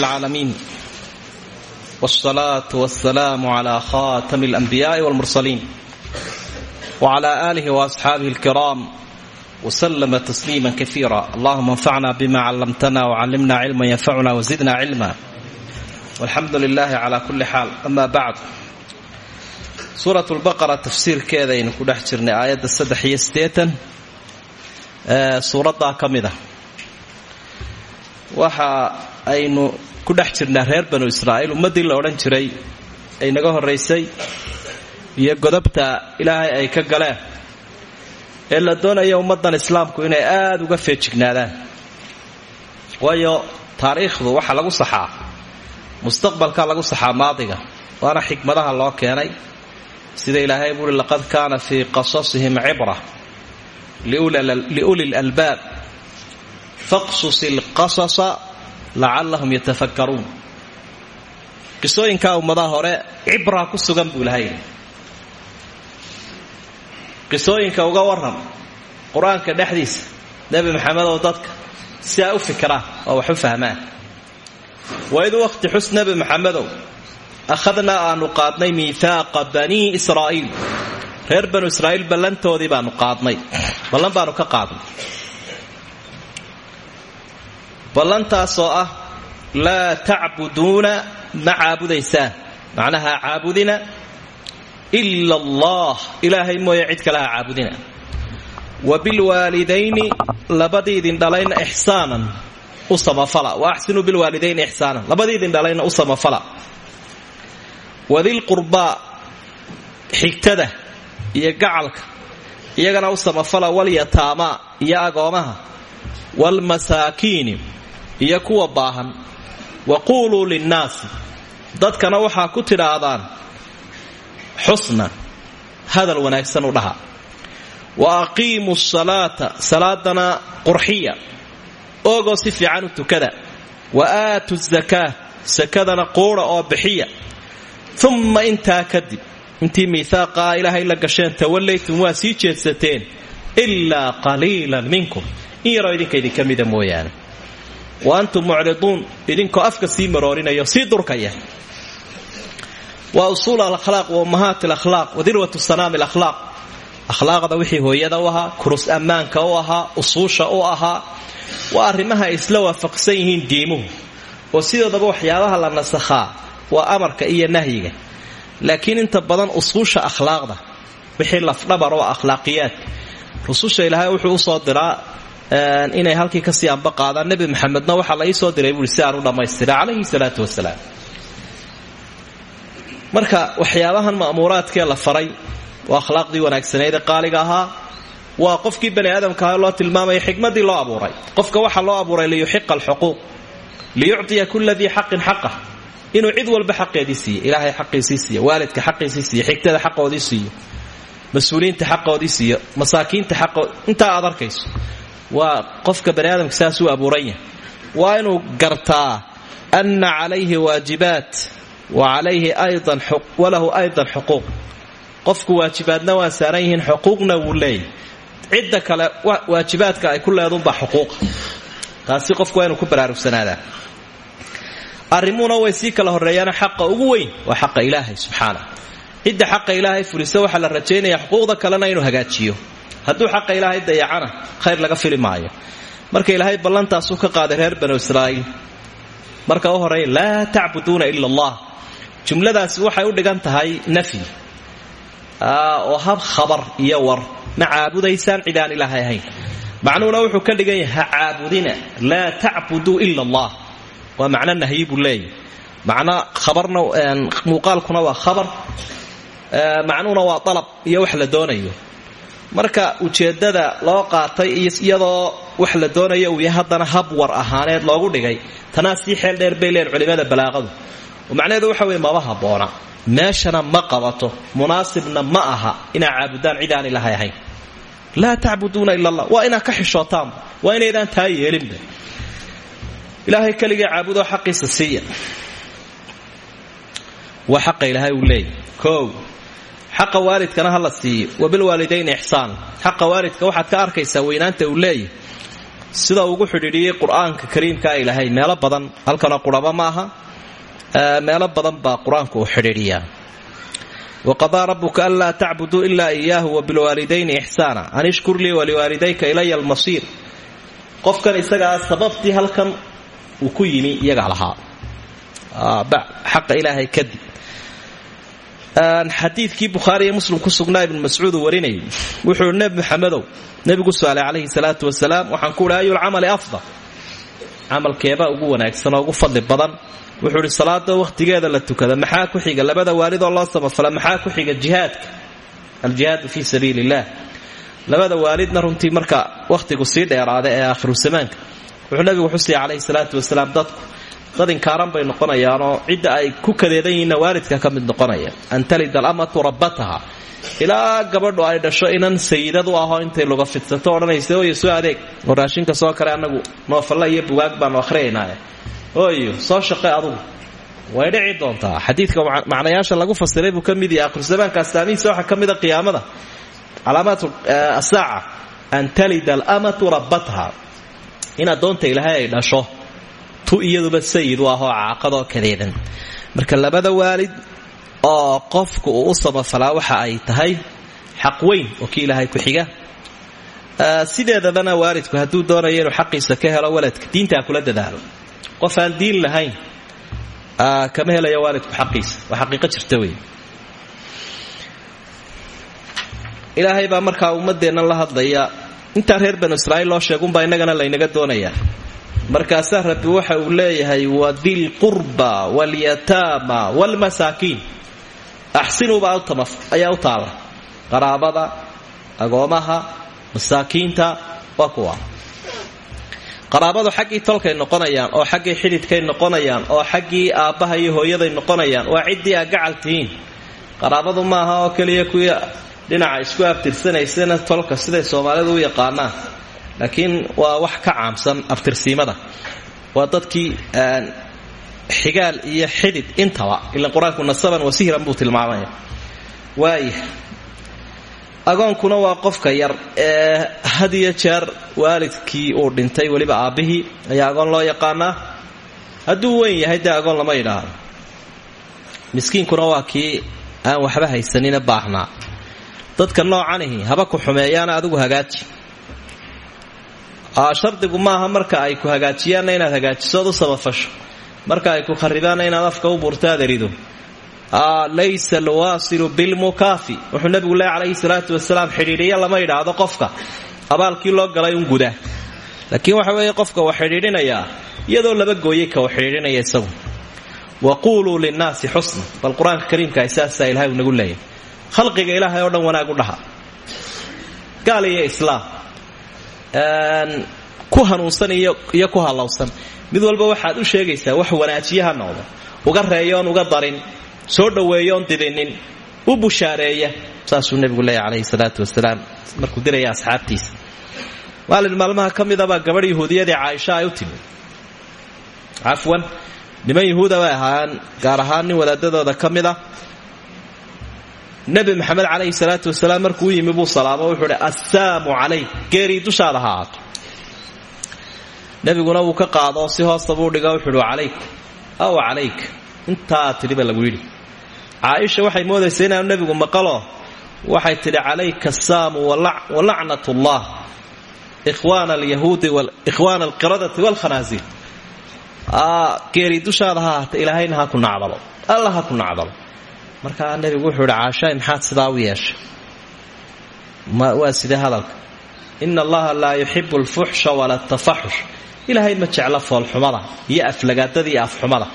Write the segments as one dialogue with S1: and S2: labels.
S1: العالمين والصلاة والسلام على خاتم الأنبياء والمرسلين وعلى آله وأصحابه الكرام وسلم تسليما كثيرا اللهم انفعنا بما علمتنا وعلمنا علما ينفعنا وزدنا علما والحمد لله على كل حال أما بعد suurat lbaqara tafsiirkeeda aynu ku dhex jirnay aayadda saddex iyo siddeetan ee suuraddaa ka mid ah waxa aynu ku dhex jirnaa reer banu israa'iil. Ummaddii la odhan jiray ay naga horraysay iyo godobta ilaahay ay ka galeen. Ee la doonaya ummaddan islaamku inay aada uga feejignaadaan. Waayo taariikhdu waxaa lagu saxaa mustaqbalka lagu saxaa maadiga waana xikmadaha loo keenay. Sida ilaahay buuri laqad kaana fii qasasihim cibra liuli lalbaab faqsus ilqasasa lacallahum yatafakkaruun. Qisooyinkaa ummadaha hore cibra ku sugan buu ilahay qisooyinka uga waran qur'aanka dhexdiisa nebi maxamed oo dadka si ay u fikiraan oo wax u fahmaan. Waid waqti xus nebi maxamedow akhadnaa aanu qaadnay miihaaqa banii israa'iil. Reer banu israa'iil ballantoodii baanu qaadnay. Ballan baanu ka qaadnay ballantaasoo ah laa tacbuduuna ma caabudaysaan. Macnaha caabudina ila allah ilaahay mooye cid kale ha caabudina. Wa bilwaalidayni labadiidin dhalayna ixsaanan u samafala. Wa axsinuu bilwaalidayni ixsaanan. Labadiidin dhalayna u samafala. Wadilqurbaa xigtada iyo gacalka iyagana u samafala walyataamaa iyo agoomaha waalmasaakiini iyo kuwa baahan. Wa quuluu linnaasi dadkana waxaa ku tidhaahdaan xusna hadal wanaagsan u dhaha. Wa aqiimuu salaata salaadana qurxiya. Oogoo si fiican u tukada. Wa aatu zakaa sakadana quudha oo bixiya. Umma intaa kadib intii miihaaqaa ilaahay la gasheen tawallaytum waa sii jeedsateen ilaa qaliilan minkum. In yaroo idinka idinka mida mooyaane wa antum mucriduun idinkoo afka sii maroorinaya sii durkaya. Waa usuul alakhlaaq wa ummahaat alakhlaaq wa dirwatu sanaami alakhlaaq. Akhlaaqda wixii hooyada u ahaa kurus ammaanka u ahaa usuusha u ahaa waa arrimaha ay isla waafaqsan yihiin diimuhu. Oo sidoodaba waxyaabaha la nasakhaa waa amarka iyo nahyiga. Laakiin inta badan usuusha akhlaaqda wixii lafdhabar oo akhlaaqiyaad. Rususha ilaahay wuxuu u soo diraa inay halkii ka sii amba qaadaan nebi maxamedna waxaa la iisoo diray buui u dhammaystira calayhi salaatu wasalaam. Marka waxyaabahan ma'muuraadkee la faray waa akhlaaqdii wanaagsaneyd ee qaaliga ahaa waa qofkii bani aadamkaah loo tilmaamaya xikmadii loo abuuray. Qofka waxaa loo abuuray liyuxiqa alxuquuq liyucطiya kula dii xaqin xaqah. Inuu cid walba xaqeedii ilaahay xaqiisii waalidka xaqiisii xigtada xaqoodii siiyo mas'uuliyiinta siiyo masaakiinta xaqood intaa aad arkayso waa qofka bani aadamka saasuu abuuran yahay waa inuu gartaa ana calayhi waajibaat wa calayhi aydan walahu aydan xuquuq. Qofku waajibaadna waa saaran xuquuqna wuu leeyahy cidda kale waajibaadka ay ku leedunbaa xuquuqa taasi qofku waa inuu ku baraarugsanaadaan arrimuhuna way sii kala horreeyaana xaqa ugu weyn waa xaqa ilaahay subxaana. Cidda xaqa ilaahay fulisa waxaa la rajaynaya xuquuqda kalena inuu hagaajiyo hadduu xaqa ilaahay dayacana khayr laga fili maayo. Marka ilaahay ballantaasuu ka qaaday reer banu israa'iil. Marka u horreeya laa tacbuduuna ila allah. Jumladaasi waxay u dhigan tahay nafyi oo hab khabar iyo war. Ma caabudaysaan cid aan ilaahay ahayn. Macnuhuna wuxuu ka dhigan yahay ha caabudina laa allah. Waa macno nahyi buu macno khabarna muuqaalkuna waa khabar. Macnuhuna waa dalab iyo wax la doonayo marka ujeeddada loo qaatay iyadoo wax la doonayo uu yahay haddana hab war ahaaneed loogu dhigay. Tanaa sii xeel dheer bay leen culimada balaaqadu. Macnaheedu waxa weye maba habboona meeshana ma qabato. Munaasibna ma aha inaa caabudaan cid aan ilaahay ahayn. Laa tacbuduuna ila allah. Waa inaad ka xishootaanba waa inaydaan taa yeelinba ilaahay keligii caabudoo xaqiisa siiya. Waa xaqa ilaahay uu leeyahy koow xaqa waalidkana ha la siiyo. Wabilwaalidayni ixsaan. Xaqa waalidka waxaad ka arkaysaa weynaanta uu leeyahy sida ugu xidhiidhiyey qur'aanka ilaahay meelo badan halkanoo quraba ma aha. Meelo badan baa qur'aanku uu xidhiidhiyaa. Waqadaa rabuka anlaa tacbuduu ilaa iyaahu wabilwaalidayni ixsaana. An ishkur lii waliwaalidayka ilaya almasiir. Qofkan isagaa sababtii halkan uu ku yimi iyagaa lahaa. Xaqa ilaahay kadib xadiidkii bukhaari iyo muslim ku sugnaa ibnu mascuud uu wuxuu nebi maxamedow nebigu su'aalay calayhi salaatu wasalaam waxaan ku uhi ayulcamali afdal camalkeebaa ugu wanaagsan ugu fadli badan. Wuxuu idhi wakhtigeeda la tukada maxaa ku xiga? Labada waalidoo loo samafala maxaa ku xiga jihaadka? Aljihaadu fii sabiili illah labada waalidna runtii marka wakhtigu sii dheeraada ee aakhiru zamaanka wuxuu nabigu xusaya calayhi salaatu wasalaam dadku dad inkaaran bay noqonayaanoo cidda ay ku kadeedan yihiinna waalidka ka mid noqonaya. An talida alamatu rabbataha. Ilaa gabadhu ay dhasho inan sayidad u intay luga fidsato odhanaysa oyo soo adeeg. Oo raashinka soo kale annagu noofalla iyo bugaag baanu ahriyaynae oyo soo shaqe adugu. Way dhici doontaa. Xadiidka macnayaasha lagu fasiray buu ka mid yahay akhirusamaanka astaamihiisa waxaa ka mida qiyaamada. Calaamaat asaaca an talida alamatu rabbatha in addoonta ilaahay ay dhasho tu iyaduba sayid u ahoo caaqadoo kadeedan. Marka labada waalid oo qofku uu u samafalaa waxa ay tahay xaq weyn oo kii ilaahay ku xiga. Sideedabana waalidku hadduu doonayo inuu xaqiisa ka helo waladka diintaa kula dadaalo. Qof aan diin lahayn kama helayo waalidku xaqiisa waa xaqiiqo jirta wey ilaahay baa markaa ummadeennan la hadlaya intaa reer banu israa'iil loo sheegunbaa innagana laynaga doonayaa markaasaa rabbi waxa uu leeyahay wadilqurba walyataama waalmasaakiin axsinuuba ayaa u taala. Qaraabada agoomaha masaakiinta waa kuwa. Qaraabadu xaggii tolkay noqonayaan oo xaggii xidhidkay noqonayaan oo xaggii aabbaha iyo hooyaday noqonayaan waa ciddii aa gacal tihiin. Qaraabadu maaha oo keliya kuwii dhinaca isku abtirsanaysana tolka siday soomaalidu u yaqaanaan laakiin waa wax ka caamsan abtirsiimada waa dadkii xigaal iyo xidid intaba ila qur'aanku nasaban wasihran buu tilmaamaya. Waaya agoonkuna waa qofka yar ee had iyo jeer waalidkii uu dhintay weliba aabbihii ayaa agoon loo yaqaanaa. Hadduu weyn yahay dee agoon lama yidhaahdo. Miskiinkuna waa kii aan waxba haysanina baahnaa. Dadka noocanihi haba ku xumeeyaana adigu hagaaji shardigu maaha marka ay ku hagaajiyaanna inaad hagaajisood u samafasho marka ay ku kharibaanna inaad afka u buurtaad erido. Laysa alwaasilu bilmukaafi wuxuu nabigu leey calayhi salaatu wasalaam xidhiidhiya lama yidhaahdo qofka. Abaalkii loo galay un guda. Laakiin waxa weeye qofka wa xidhiidhinayaa iyadoo laba gooyey ka wa xidhiidhinaya isagu. Wa quuluu linnaasi xusna. Bal qur'aanka kariimka saasaa ilahay nagu leeyahy khalqiga ilaahay oo dhan wanaag u dhaha. Gaal islaam ku hanuunsan iyo ku hallowsan mid walba waxaad u sheegaysaa wax wanaajiyaha noqdo. Uga reeyoon uga darin soo dhoweeyoon didinin u bushaareeya. Saasuu nebigu leeya calayhi salaatu wasalaam markuu diraya asxaabtiisa. Maalin maalmaha ka midabaa gabadh yahuudiyadii caaisha ay u timi cafwan niman yahuuda bay ahaan gaar ahaan nin wadaadadooda ka mid a nebi maxamed calayhi salaatu wasalaam markuu yimi buu salaamo wuxuu hi assaamu calayk geerii dushaada ha ahaato. Nebiguna wuu ka qaado si hoosta buu dhiga wuxuu hi aw calayk intaa tidhiba lagu yidhi. Caaisha waxay moodaysa inaanu nebigu maqalo? Waxay tidhi calayka assaamu walacnat ullah ikhwaana alyahuudi ikhwaana alqiradati waalkhanaasiir geerii dushaada ha ahaata ilaahayna ha ku nacdalo. Alla ha ku nacdalo markaa nebigu wuxuu ihi caashaay maxaad sidaa u yeeshay waa sidee hadalka. Ina allaha laa yuxibu alfuxsha wala tafaxush ilaahay ma jecla foolxumada iyo aflagaadada iyo afxumada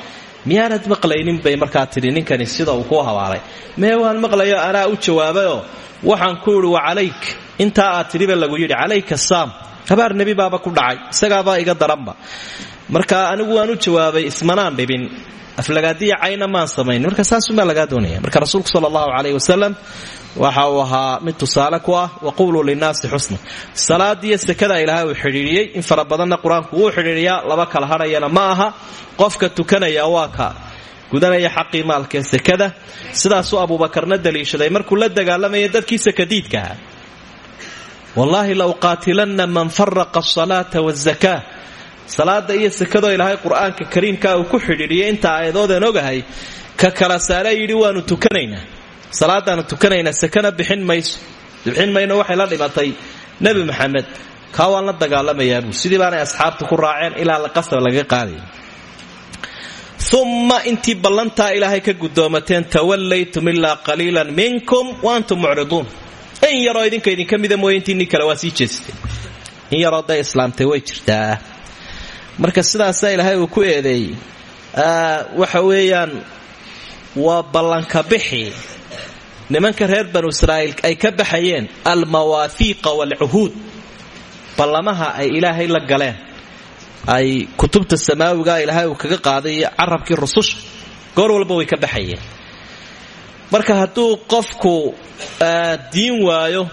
S1: miyaanad maqlaynin bay markaa tidhi ninkani sida uu ku habaaray mee waan maqlayo anaa u jawaabayoo waxaan ku idhi calayk. Intaa aad tidhiba lagu yidhi calayka saam. Habaar nebi baaba ku dhacay isagaabaa iga daranba. Marka anigu waan u jawaabay ismanaan dhibin aflagaadiya cayna maan samayn marka saasumaa lagaa doonaya. Marka rasuulku sal allahu wasalam waxa uu ahaa mid tusaale ku ah waquuluu linnaasi xusna salaadiiyo sekada ilaahay uu xidhiidhiyey in fara badanna qur'aanku wuu xidhiidhiyaa laba kala hadhayana ma aha. Qofka tukanaya waa ka gudanaya xaqii maalkaee sekada sidaasuu abuubakarna daliishaday. Markuu la dagaalamaya dadkii sakadiidkaha wallaahi la uqaatilanna man faraqa asalaata wazakaa salaada iyo sakadoo ilaahay qur'aanka kariimkaa uu ku xidhiidhiyay inta aayadoodeen ogahay ka kala saare yidhi waanu tukanaynaa. Salaadaanu tukanaynaa sakana bixin mayso. Bixin mayno waxay la dhimatay nebi maxamed. Kaa waan la dagaalamayaabuu sidii baanay asxaabta ku raaceen ilaa la qasab laga qaadaya umma intii ballantaa ilaahay ka gudoomateen tawallaytum ilaa qaliilan minkum wa antum mucriduun. In yaroo idinka idinka mida mooye kale waa sii jeesteen in yaroo islaamtay way jirtaa marka sidaasaa ilaahay uu ku eedeeyey waxa weeyaan waa ballanka bixi. Nimanka reer banu israa'iil ay ka baxayeen almawaafiiqa waalcuhuud ballamaha ay ilaahay la galeen. Ay kutubta samaawiga ilaahay uu kaga qaaday iyo carabkii rususha. Goor walba way ka baxayeen. Marka hadduu qofku diin waayo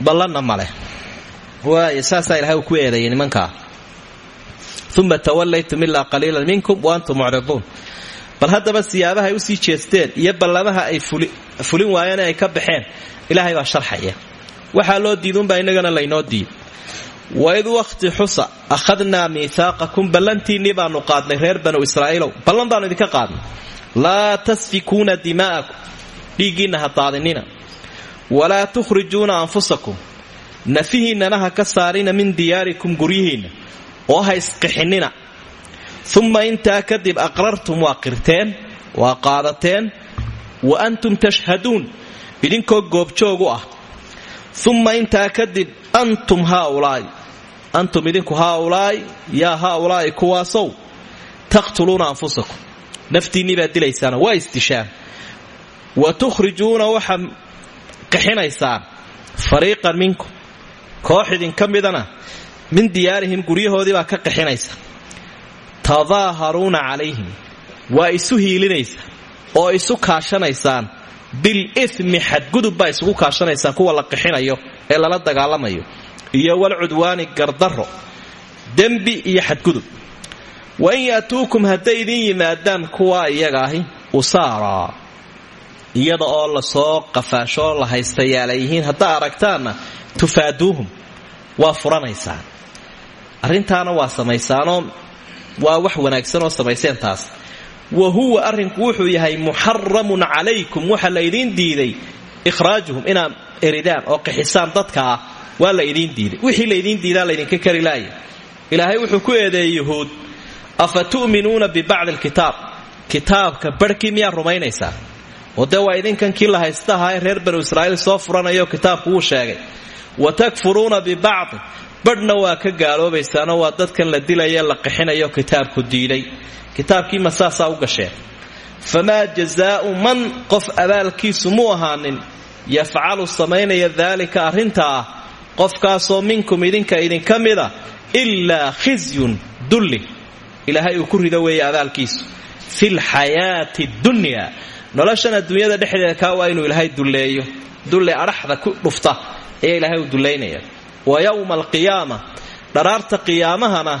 S1: ballanna maleh waay saasaa ilahay uu ku eedeeyay nimankaa uma tawallaytum ilaa qaliilan minkum wa antum mucriduun. Bal haddaba siyaabaha ay u sii jeesteen iyo ballamaha ay fulin waayeen ay ka baxeen ilaahay baa sharxaya. Waxaa loo diidunbaa innagana laynoo diid waid wakhti xusa akhadnaa miihaaqakum ballantiinnii baanu qaadnay reer banu israa'iilow. Ballan baanu idinka qaadnay. Laa tasfikuuna dimaa'akum dhiiggiinna ha daadinina walaa anfusakum nafihiinnana ha ka saarina min diyaarikum guryihiinna oo ha isqixinina uma intaa kadib aqrartum waa qirteen waa qaadateen wa antum tashhaduun idinkoo goobjoogu ah. Uma intaa kadib antum haaulaa'i antum idinku haaulaa'i yaa haaulaa'i kuwaasow taqtuluuna anfusakum. Naftiinnii baad dilaysaana waa isdishaan wa tukhrijuuna waxaad qixinaysaan fariiqan minkum koox idinka midana min diyaarihim guryahoodii baa ka qixinaysa. Tadaaharuuna calayhim. Waa isu hiilinaysaa oo isu kaashanaysaan. Bilithmi xadgudub baa isugu kaashanaysaan kuwa la qixinayo ee lala dagaalamayo. Iyo walcudwaani gardarro. Dembi iyo xadgudub. Wain yaatuukum hadday idin yimaadaan kuwaa iyaga ahi usaaraa iyada oo la soo qafaashoo la haystayaala yihiin haddaa aragtaanna tufaaduuhum waa furanaysaan arrintaana waa samaysaanoo waa wax wanaagsan oo samayseen taas wa huwa arrinku wuxuu yahay muxaramun calaykum waxa la diiday. Ikhraajuhum inaad eridaan oo qixisaan dadka ah waa la idiin diiday. Wixii laydiin diidaa laydinka kari laaya ilaahay wuxuu ku eedeeyey yuhuud afa tu'minuuna bibacdi alkitaab? Kitaabka barhkii miyaa rumaynaysaa? Oo dee waa idinkan kii la haystahaa ee reer banu israa'iil soo furanayo kitaabku wuu sheegay. Wa takfuruuna bibacdi badhna waa ka gaaloobaysaanoo waa dadkan la dilaya la qixinayo kitaabku diiday. Kitaabkii ma saasaa u gasheen. Famaa jazaau man qof abaalkiisu mu ahaanin yafcalu samaynaya daalika arrintaa ah qofkaasoo minkum idinka idinka mida ilaa khisyun dulli. Ilaahay uu ku rido weeye abaalkiisu. Fi lxayaati dunya noloshan adduunyada dhexdeeda kaa waa inuu ilaahay dulleeyo. Dulli adhaxda ku dhufta ayaa ilaahay uu dullaynaya wa yowma alqiyaama dharaarta qiyaamahana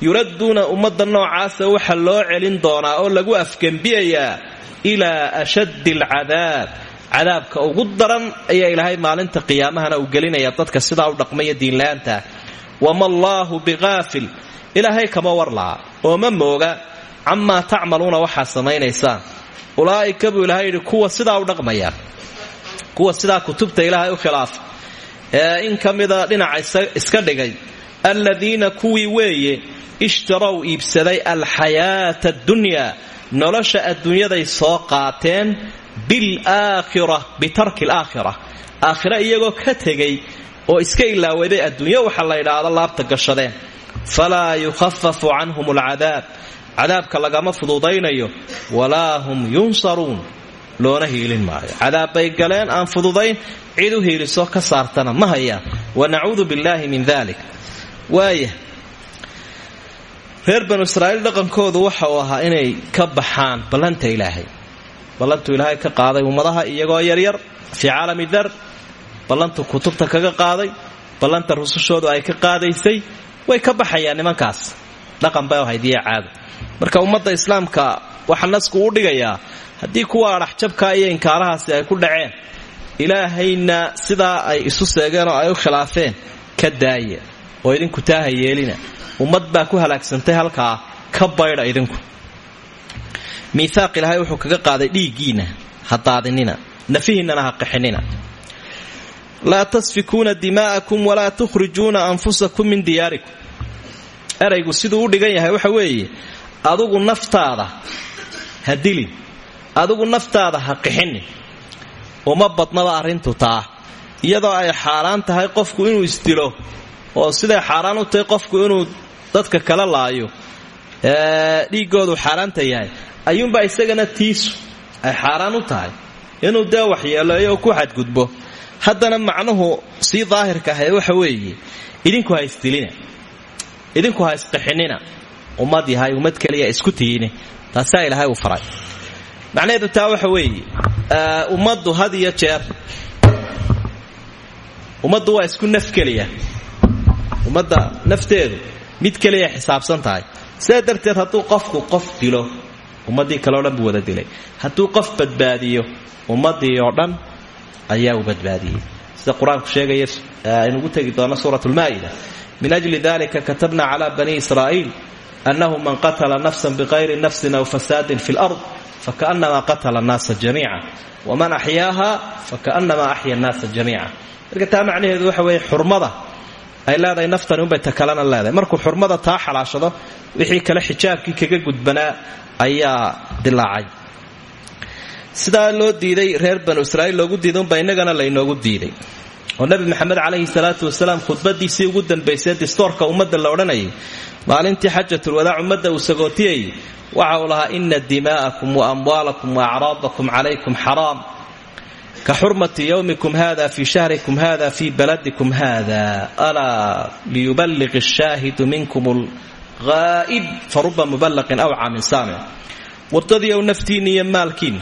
S1: yuradduuna ummadda noocaasa waxa loo celin doonaa oo lagu afgembiyayaa ilaa ashaddi alcadaab. Cadaabka ugu daran ayaa ilaahay maalinta qiyaamahana uu gelinaya dadka sidaa u dhaqmaya diinla-aantaa wama allaahu biqaafil ilaahay kama warlaa oo ma mooga camaa tacmaluuna waxaa samaynaysaan ulaa'ika buu ilahay yidhi kuwa sidaa u dhaqmaya kuwa sidaa kutubta ilaahay u khilaafa in ka mida dhinaca iska dhigay. Aladiina kuwii weeye ishtarow iibsaday alxayaata addunyaa nolosha adduunyaday soo qaateen bilaakhira bitarki alaakhira aakhira iyagoo ka tegay oo iska ilaawaday adduunyo waxa la yidhaahdo laabta gashadeen. Falaa yukhafafu canhum alcadaab cadaabka lagama fududaynayo. Walaa hum yunsaruun. Loona hiilin maayo. Cadaab bay galeen aan fududayn cid u hiiliso ka saartana ma hayaan. Wanacuudu billaahi min dalik waaya reer banu israa'iil dhaqankoodu waxa uu ahaa inay ka baxaan ballanta ilaahay. Ballantuu ilaahay ka qaaday ummadaha iyagoo yaryar fii caalami dar. Ballantuu kutubta kaga qaaday ballanta rusushoodu ay ka qaadaysay way ka baxayaan nimankaas. Dhaqan bay ahayd iyo caado. Marka ummadda islaamka waxa nasku u dhigayaa haddii kuwa adhaxjabka iyo inkaarahaasi ay ku dhaceen ilaahayna sidaa ay isu seegeen oo ay u khilaafeen ka daaya oo idinku taaha yeelina. Ummad baa ku halaagsantay halkaa. Ka baydha idinku. Miihaaq ilaahay wuxuu kaga qaaday dhiiggiinna ha daadinina nafihiinnana ha qaxinina laa tasfikuuna dimaa'akum walaa tukhrijuuna anfusakum min diyaarikum. Eraygu siduu u dhigan yahay waxa weeye adugu naftaada ha dilin adigu naftaada ha qixinin uma badnaba arrintu taa. Iyadoo ay xaaraan tahay qofku inuu isdilo oo siday xaaraan u tahay qofku inuu dadka kala laayo. Dhiiggoodu xaaraanta yahay. Ayuunbaa isagana tiisu ay xaaraan u tahay. Inuu dee waxyeeleeyo oo ku xadgudbo. Haddana macnuhu sii daahirka ahae waxa weeye idinku ha isdilina. Idinku ha isqixinina. Ummad yahay ummad keliya isku tiyine. Taasaa ilaahay uu faray macnaheedu taa waxa weeye ummaddu had iyo jeer. Ummaddu waa isku naf keliya. Ummadda nafteedu mid keliya xisaabsan tahay. Sidaa darteed hadduu qofku qof dilo ummaddii kale o dhan buu wada dilay. Hadduu qof badbaadiyo ummaddii oo dhan ayaa uu badbaadiyey. Sida qur'aanku sheegaya tegi doono suurat lmaa'ida. Min ajli dalika katabna cala bani israa'iil annahu man qatala nafsan biqayri nafsin aw fasaadin fi lard fakaanama qatala annaasa jamiica waman axyaaha fakaanama axya annaasa jamiica marka taa macnaheedu waxa weeye xurmada ay leedahay naftani unbay ta kalena leedahay markuu xurmada taa xalaashado wixii kale xijaabkii kaga gudbanaa ayaa dilaacay sidaa loo diiday reer banu israa'iil loogu diiday unbaa innagana laynoogu diiday oo nebi maxamed calayhi salaatu wasalaam khudbadiisii ugu dambaysay distoorka ummadda la odhanayay maalintii xajatulwadaac ummadda uu sagootiyayay waxa uu lahaa ina dimaa'akum wa amwaalakum wa acraadakum calaykum xaraam. Ka xurmati yowmikum hada fii shahrikum hada fii baladikum hada alaa liyuballiq ashaahidu minkum lghaa'ib faruba muballaqin awca min saamic wardadiiyow naftiinna iyo maalkiinna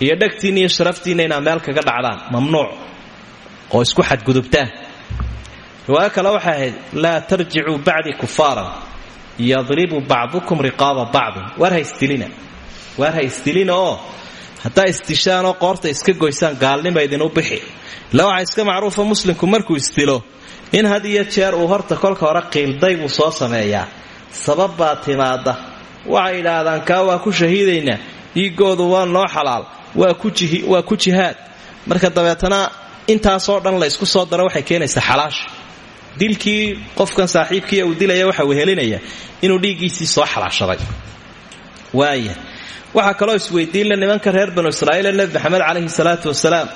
S1: iyo dhegtiinna iyo sharaftiinna inaad meel kaga dhacdaan mamnuuc oo isku xadgudubtaan riwaayo kale waxay ahayd laa tarjicuu bacdii kufaaran yadribu bacdukum riqaaba bacdin. Waar ha isdilina waar ha isdilina oo haddaa isdishaanoo qoorta iska goysaan gaalnima idinu bixi. Ila waxaa iska macruufa muslimku markuu isdilo in had iyo jeer uu horta kolka hore qiilday buu soo sameeyaa. Sabab baa timaada waxay idhaahdaan kaa waa ku shahiidaynaa dhiigoodu waa noo xalaal waa ku marka dabeetana intaasoo dhan la ysku soo daro waxay keenaysaa xalaasha dilkii qofkan saaxiibkii uu dilaya waxa wehelinaya inuu dhiiggiisii soo xalaashaday. Waaya waxaa kaloo isweydiinla nimanka reer banu ee nebi maxamed calayhi salaatu wasalaam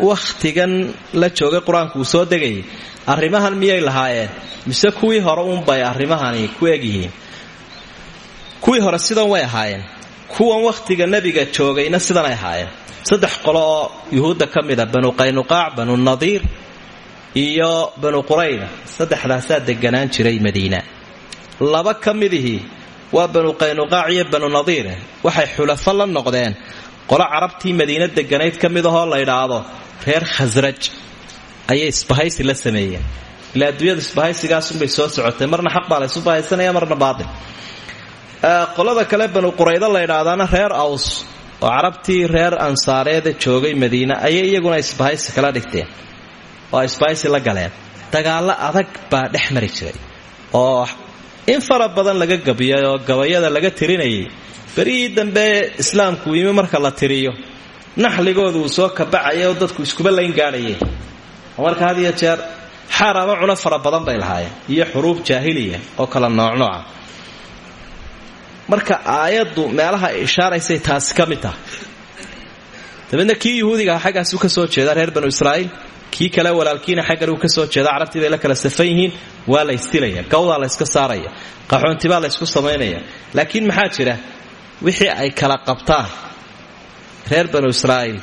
S1: wakhtigan la joogay qur'aanku uu soo degayay arrimahan miyay lahaayeen? Mise kuwii hore uunbay arrimahani ku egyihiin kuwii hore sidan way ahaayeen. Kuwan wakhtiga nebiga joogayna sidanay ahaayeen. Saddex qolo oo yuhuudda ka mida banu qaynuqaac banu nadiir iyo banu qurayda saddexdaasaa deganaan jiray madiina. Laba ka waa banu qaynuqaac iyo banu nadiire waxay xulafo la noqdeen. Qolo carabtii madiina deganayd ka mid ahoo la ydhaahdo reer khasraj. Ayay isbahaysi la sameeyeen. Ilaa adduunyada isbahaysigaasunbay soo socotay marna xaq baa laysu bahaysanaya marna baatil. Qolada kale banu quraydo la ydhaahdaana reer aws oo carabtii reer ansaareeda joogay madiina ayay iyaguna isbahaysi kala dhigteen oo isbahaysi la galeen dagaallo adag baa dhex mari jiray oo in fara badan laga gabiyay oo gabayada laga tirinayay. Berihii dambe islaamku yimi marka la tiriyo. Naxligoodu uu soo kabacaya oo dadku iskuba layn gaadhayeen marka had jeer xaar ama cuno fara badan bay lahaayeen iyo xuruub jaahiliya oo kala noocnooca. Marka aayaddu meelaha ay ishaaraysay taasi ka mid tahay dabeedna kii ka soo jeeda reer banu israa'iil kii kale walaalkiina xaggan uu ka soo jeeda carabtii bay la kala safan yihiin waa la ysdilaya gawdaa la yska saaraya qaxoontibaa la ysku samaynaya. Laakiin maxaa jira? Wixii ay kala qabtaan reer banu israa'iil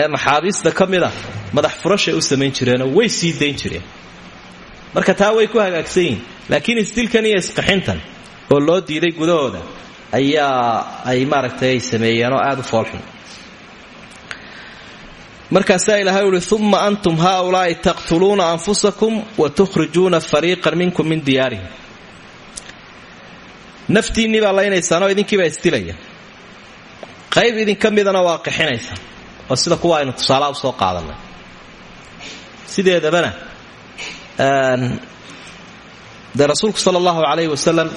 S1: ee maxaabiista ka mid a madax furashay u samayn jireenoo way sii dayn jireen. Marka taa way ku hagaagsan yihiin laakiin isdilkan iyo isqixintan oo loo diiday gudahooda ayaa ay maaragtay ay sameeyeenoo aada u foolxun markaasaa ilaahay uhi uma antum haaulaai taqtuluuna anfusakum wa tukhrijuuna fariiqan minkum min diyaarihim. Naftiinnii baa laynaysaanoo idinkiibaa isdilaya qayb idinka midana waa qixinaysa. Oo sida kuwa aynu tusaalaha u soo qaadanay sideedabana dee rasuulku sala allahu calayhi wasalam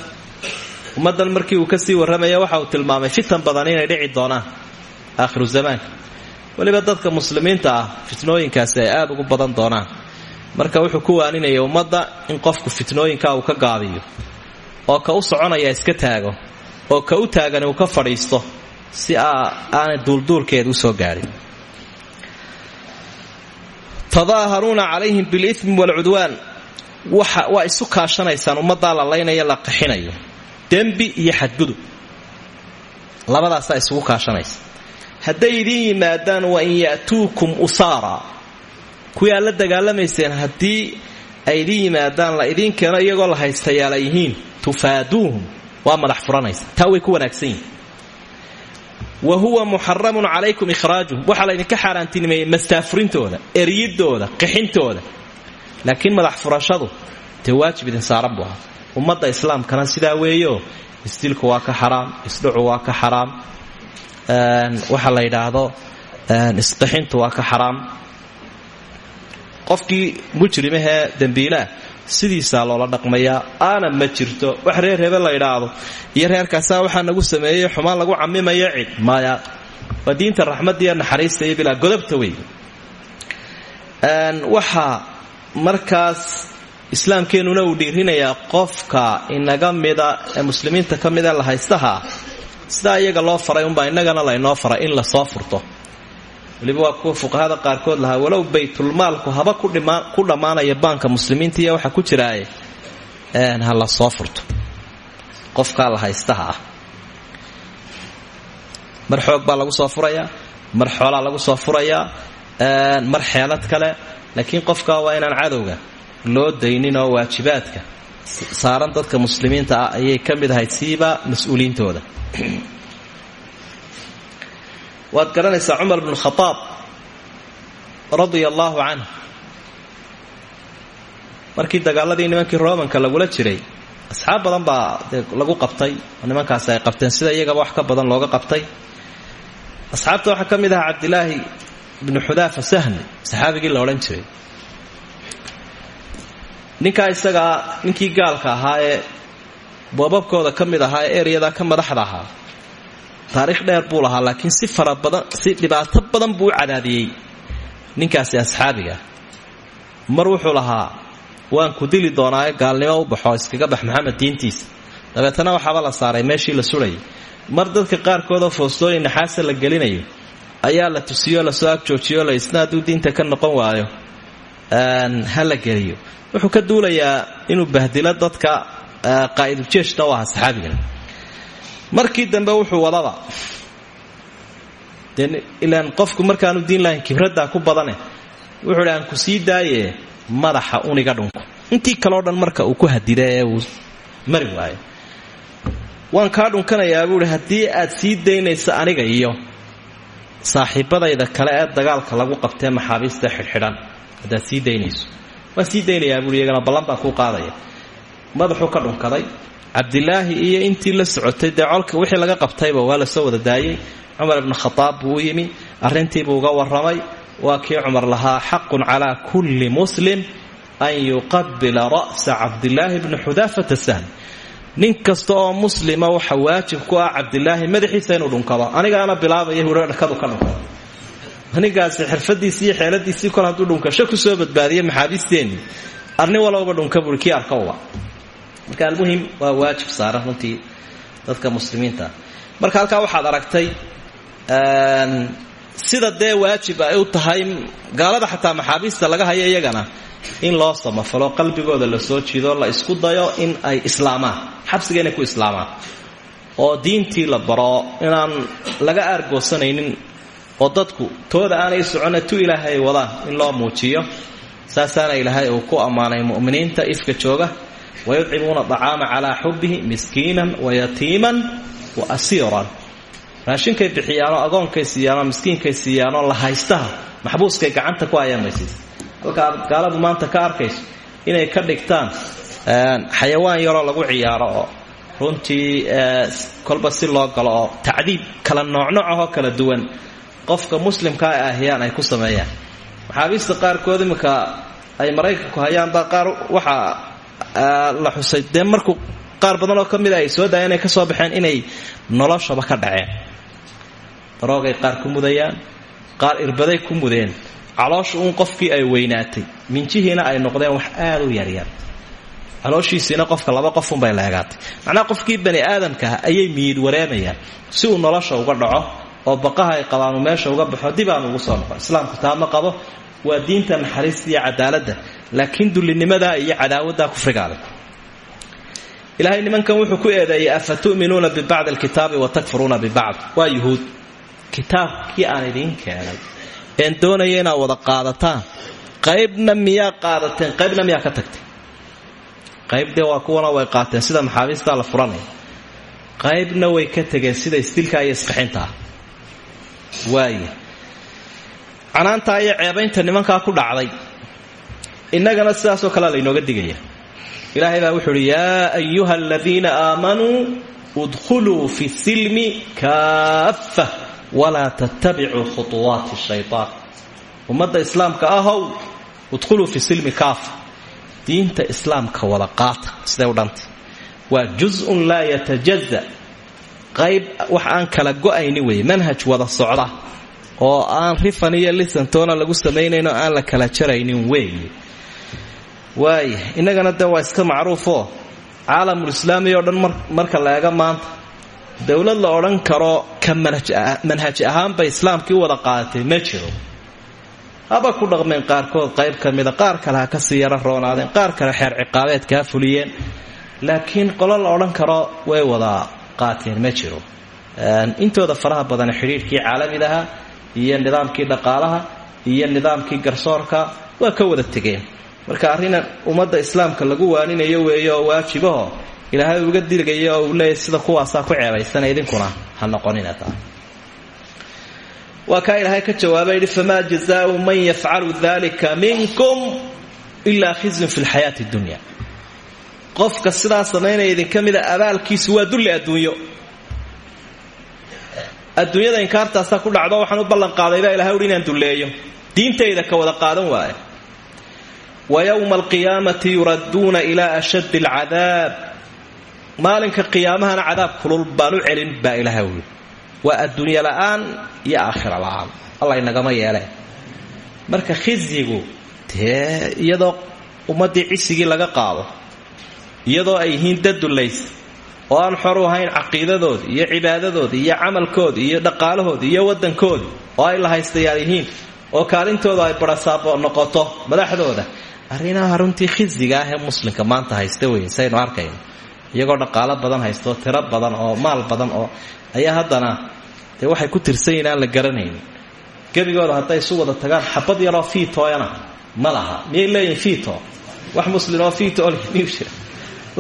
S1: ummaddan markii uu ka sii warramaya waxa uu tilmaamay fitan badan inay dhici doonaan aakhiru zamaanka weliba dadka muslimiinta ah fitnooyinkaasi ay aada ugu badan doonaan. Marka wuxuu ku waaninaya ummadda in qofku fitnooyinka uu ka gaabiyo oo ka u soconaya iska taago oo ka u taagani uu ka fadhiisto si aanay duulduulkeeda u soo gaadhin tadaaharuuna calayhim bilimi waalcudwaan waa isu kaashanaysaan ummaddaa la laynayo la qaxinayo dembi iyo xadgudub. Labadaasaa isugu kaashanaysa hadday idiin yimaadaan wa in ya'tuukum usaara. Kuwii aad la dagaalamayseen haddii ay idiin yimaadaan la idiin keeno iyagoo la haystayaala yihiin tufaaduuhum. Waa madax furanaysa. Taa ku wanaagsan yihiin wa huwa muxaramun calaykum ihraajuhum waxaa laydinka xaaraantinimeeyey mastaafurintooda eryidooda qixintooda. Laakiin madax furashadu dee waajib idin saaran buu ahaa. Ummadda islaamkana sidaa weeyo isdilku waa ka xaraam isdhucu waa ka xaraam waxa la yidhaahdo isqixintu waa ka xaraam. Qofkii mujrimahee dembiilaah sidiisaa loola dhaqmayaa aana ma jirto wax reer hebe la yidhaahdo iyo reerkaasaa waxaa nagu sameeyey xumaan lagu camimayo cid maya waa diinta raxmadiiyo naxariista iyo bilaa godobta wey waxaa markaas islaamkeennuna uu dhiirinayaa qofka inaga mida ee muslimiinta ka la haystaha sidaa iyaga loo faray unbaa innagana laynoo faray in la soo furto. Weliba waa kuwa fuqahada qaarkood lahaa walow baytulmaalku haba ku dhammaanaya baanka muslimiinta iyo waxa ku jiraaye ha la soo furto. Qofkaa la haystaha ah. Mar xoog baa lagu soo furayaa mar xoolaa lagu soo furayaa mar xeelad kale laakiin qofkaa waa inaan cadowga loo daynin oo waajibaadka saaran dadka muslimiinta ah ayay ka mid ahayd siiba mas'uuliyiintooda. Waad garanaysaa cumar bnu khadaab radia allaahu canh markii dagaaladii nimankii romanka lagula jiray asxaab badan baa lagu qabtay oo nimankaasi ay qabteen sida iyagaba wax ka badan looga qabtay. Asxaabta waxaa ka mid ahaa cabdilaahi bnu xudaafa sahmi saxaabigii la odhan jiray ninkaa isagaa ninkii gaalka ahaa ee boobabkooda ka mid ahaa ee eryadaa ka madaxda ahaa. Taariikh dheer buu lahaa laakiin si fara badan si dhibaato badan buu u cadaadiyey ninkaasi asxaabiga. Mar wuxuu lahaa waan ku dili doonaae gaalnimo u baxo iskaga bax maxamed diintiisa. Dabeetana waxaaba la saaray meeshii la sudhayay mar dadka qaarkoodoo foostooyin naxaasa la gelinayo ayaa la tusiyo la soo agjoojiyo la isna hadduu diinta ka noqon waayo ha la geliyo. Wuxuu ka duulayaa inuu bahdilo dadka qaa'idujeeshna u ahaa saxaabigan markii dambe wuxuu wadaba de ilaan qofku markaanu diin lahayn kibraddaa ku badane wuxuu hi aan ku sii daaye madaxa uniga dhunko. Intii kaleo dhan marka uu ku hadida ee waayo waan kaa dhunkanayaa buuhi haddii aad sii daynayso aniga iyo saaxiibadayda kale ee dagaalka lagu qabtee maxaabiista xidhxidhan haddaad sii daynayso. Waan sii daynayaa buui iyagana ballan baa kuu qaadaya. Madaxuu ka dhunkaday. Cabdilaahi iyo intii la socotay dee wixii laga qabtayba waa la soo wada daayey cumar ibnu khadaab buu u yimi. Arrintiibuu uga warramay. Waa kii cumar lahaa xaqun calaa kulli muslim an yuqabila ra'sa cabdilaahi bni xudaafata sahm nin kasta oo muslima waxa waajib ku ah cabdilaahi madaxiisa inuu dhunkado. Anigaana bilaabaya huro dhakadu ka dhunkado anigaasi xirfadiisii iyo xeeladiisii kol hadduu dhunkasho ku soo badbaadiya maxaabiisteenii arnin walowba dhunka buui kii arkowba marka almuhim waa waajib saaran dadka muslimiinta. Marka halkaa waxaad aragtay sida dee waajib ay u tahay gaalada xataa maxaabiista laga hayo iyagana in loo samafalo qalbigooda la soo jiido la isku dayo in ay islaamaan. Xabsiga ku islaamaan. Oo diintii la baro inaan laga aargoosanaynin oo dadku tooda aanay socona tu ilaahay ay wadaan in loo muujiyo. Saasaana ilaahay uu ku ammaanay mu'miniinta ifka jooga. Wayudcimuuna acaama calaa xubbihi miskiinan wayatiiman wa asiiran. Raashinkay bixiyaanoo agoonkay siiyaanoo miskiinkay siiyaanoo la haystaha maxbuuskay gacanta ku hayaan bay siisa halka aad gaaladu maanta ka arkayso inay ka dhigtaan xayawaan yaroo lagu ciyaaro oo runtii kolba si loo galo oo tacdiib kala noocnoocahoo kala duwan qofka muslimkaa ay ahiyaan ay ku sameeyaan. Maxaabiista qaarkood iminka ay maraykanku hayaanba qaar waxaa la xusay. Dee markuu qaar badan oo ka mida ay soo daayeen ay ka soo baxeen inay noloshaba ka dhaceen. Daroogay qaar ku mudayaan qaar irbaday ku mudeen. Caloosha uun qofkii ay weynaatay. Minjihiina ay noqdeen wax aada u yaryar. Calooshiisiina qofka laba qofunbay leegaatay macnaha qofkii bani aadamkaah ayay miyid wareemayaan. Si uu nolosha uga dhaco oo baqaha ay qabaanu meesha uga baxo dib aan ugu soo noqon. Islaamku taa ma qabo waa diinta naxariista iyo cadaaladda laakiin dullinimadaa iyo cadaawaddaa kufrigaale ilaahay nimankan wuxuu ku eedeeyay afa tu'minuuna bibacdi alkitaabi wa takfuruuna bibacd? Waa yuhuud. Kitaabkii aan idiin keenay een doonaya inaad wada qaadataan. Qaybna miyaa qaadateen? Qaybna miyaa ka tagtay? Qayb dee waa kuwana way qaateen sida maxaabiistaa la furanaya qaybna way ka tegeen sida isdilkaa iyo isqixintaa waaya canaantaa iyo ceebaynta nimankaa ku dhacday innagana sidaasoo kalea laynooga digaya. Ilaahay baa wuxuu uhi yaa ayuha aladiina aamanuu udkhuluu fi silmi kaaffa walaa tattabicuu khuuwaati shaytaan. Ummadda islaamka ahow udkhuluu fi silmi kaafa diinta islaamka wada qaata siday u dhantay waa juzun laa yatajaza qayb wax aan kala go'ayni weeye manhaj wada socda oo aan rifan iyo lisantoona lagu samaynayn oo aan la kala jaraynin weeye. Waaya innagana dee waa iska macruufoo caalamulislaami oo dhan marka la maanta dowlad la odhan karo ka manhaj ahaanbay islaamkii u wada qaadatay ma jiro. Haba ku dhaqmeen qaarkood qayb ka mida qaar kale ha ka sii yaro roonaadeen qaar kale xeer ciqaabeedka ha fuliyeen. Laakiin qolo la odhan karo way wada qaateen ma jiro. Intooda faraha badan xidhiidhkii caalamidaha iyo nidaamkii dhaqaalaha iyo nidaamkii garsoorka waa ka wada tegeen. Marka arrinan ummadda islaamka lagu waaninayo weeye oo waajibaho ilaahay uga dirgaya oo uu leeyahy sida kuwaasaa ku ceebaysana idinkuna ha noqonina taa. Waa ilaahay ka jawaaba yidhi jazaau man yafcalu dalika minkum ilaa khizyun fi lxayaati dunya qofka sidaa samaynaya idinka mida abaalkiisu waa dulli adduunyo. Adduunyada inkaartaasaa ku dhacdo waxaan u ballan qaaday baa ilahay uhi inaan dulleeyo. Diintayda ka wada qaadan waaya wa yowma alqiyaamati yuradduuna ilaa ashaddi alcadaab. Maalinka qiyaamahana cadaab kulul baan u celin baa ilahay uhi waa adduunye la'aan iyo aakhira la'aan. Alla inagama yeelee marka khizyigu dee iyadoo ummaddii cisigii laga qaado iyadoo ay yihiin dad oo aan xor u ahayn caqiidadooda iyo cibaadadooda iyo camalkooda iyo dhaqaalahooda iyo waddankooda oo ay la haystayaal oo kaalintooda ay barasaabo noqoto madaxdooda. Arrinaha runtii khizyiga ah ee muslimka maanta haysta weeye saynu iyagoo dhaqaalo badan haysto tiro badan oo maal badan oo ayaa haddana dee waxay ku tirsan yihiin la garanaynin gebigooda hadday isu wada tagaan xabad yaroo fiitooyana ma laha. Miyay leeyihiin fiito? Wax muslim oo fiito miyuu jira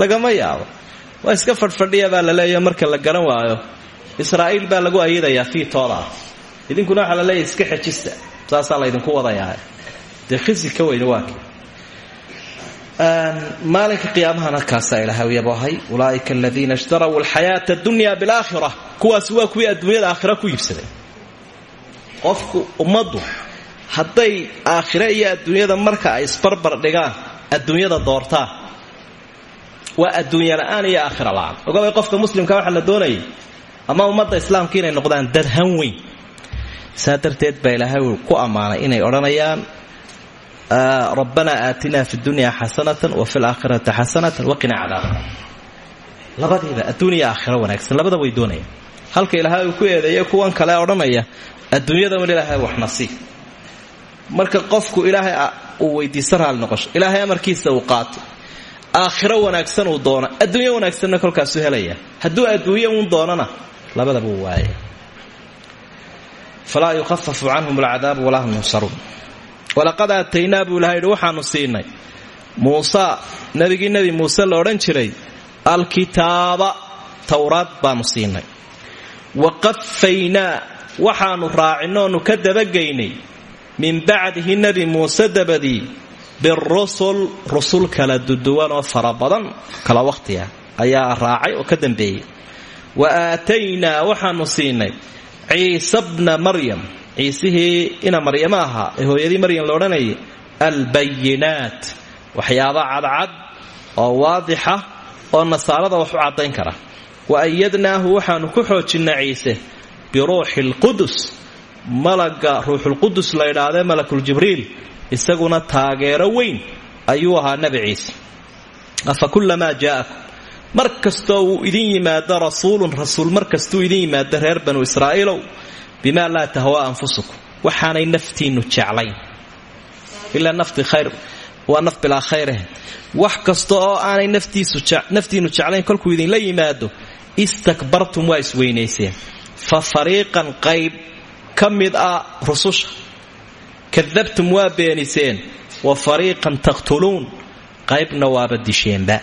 S1: lagama yaabo. Waa iska fadhfadhiya baa la leeyahy marka la garan waayo. Israa'iil baa lagu ayadayaa fiitooda ah idinkuna waxaa la leeyahy iska xejista saasaa laydinku wadayaa. Dee khisi ka weyne waa kii. Maalinka qiyaamahana kaasaa ilahay yabohay ulaaika aladiina ishtaraw alxayaata adunya bilaakhira kuwaasi waa kuwii adduunyada aakhira ku iibsaday. Qofku ummaddu hadday aakhire iyo adduunyada marka ay isbarbar dhigaan adduunyada doortaan waa adduunya la'aan iyo aakhira la'aan. Ogabay qofka muslimka waxaa la doonayay ama ummadda islaamka inay noqdaan dad han weyn. Saa darteed baa ku ammaanay inay odhanayaan rabbana aatinaa fi dunya xasanatan wa fi laakhirati xasanatan waqina cadaaba labadiiba aakhiro wanaagsan labada way doonayaan. Halka ilaahay uu ku eedeeya kuwan kale odhanaya adduunyada un ilaahay wax nasiib marka qofku ilaahay uu weydiisto raali noqosho ilaahay amarkiisa uu qaato aakhiro wanaagsan uu doono adduunyo wanaagsanna kolkaasuu helaya. Hadduu adduunye uun doonana labadaba uu waaya falaa yukhafafu canhum alcadaabu hum yunsaruun. Walaqad aataynaa buu ilahay yidhi waxaanu siinay. Muusa nebigii nebi muuse la odhan jiray alkitaaba towraad baanu siinay. Wa qafaynaa waxaanu raacinnoonu ka dabageynay. Min bacdihi nebi muuse dabadii birusul rusul kala duduwan oo fara badan kala wakhtiga ayaa raacay oo ka dambeeyey wa aataynaa waxaanu siinay ciisa bna maryam ciisihii ina maryamo ahaa ee hooyadii maryam la odhanayay albayinaat waxyaaba cadcad oo waadixa oo nasaarada wax u caddayn kara wa ayadnaahu waxaanu ku xoojinnay ciise biruuxi lqudus malaga ruuxulqudus la ydhaadee malakuljibriil isaguna taageero weyn ayuu ahaa nebi ciise. Afa kullamaa jaa'akum mar kastoo uu idin yimaado rasuulun rasuul mar idin yimaado reer banu israa'iilow bimaa laa tahwaa anfusukum. Waxaanay naftiinnu jeclayn. Ilaa nafti khayr waa naf bilaa khayrah wax kasta oo aanay naftiinnu jeclayn kolkuu idinla yimaado istakbartum waa isweynayseen fa fariiqan qayb ka mid ah rususha kadabtum waa beeniseen wa fariiqan taqtuluun qaybna waaba disheenba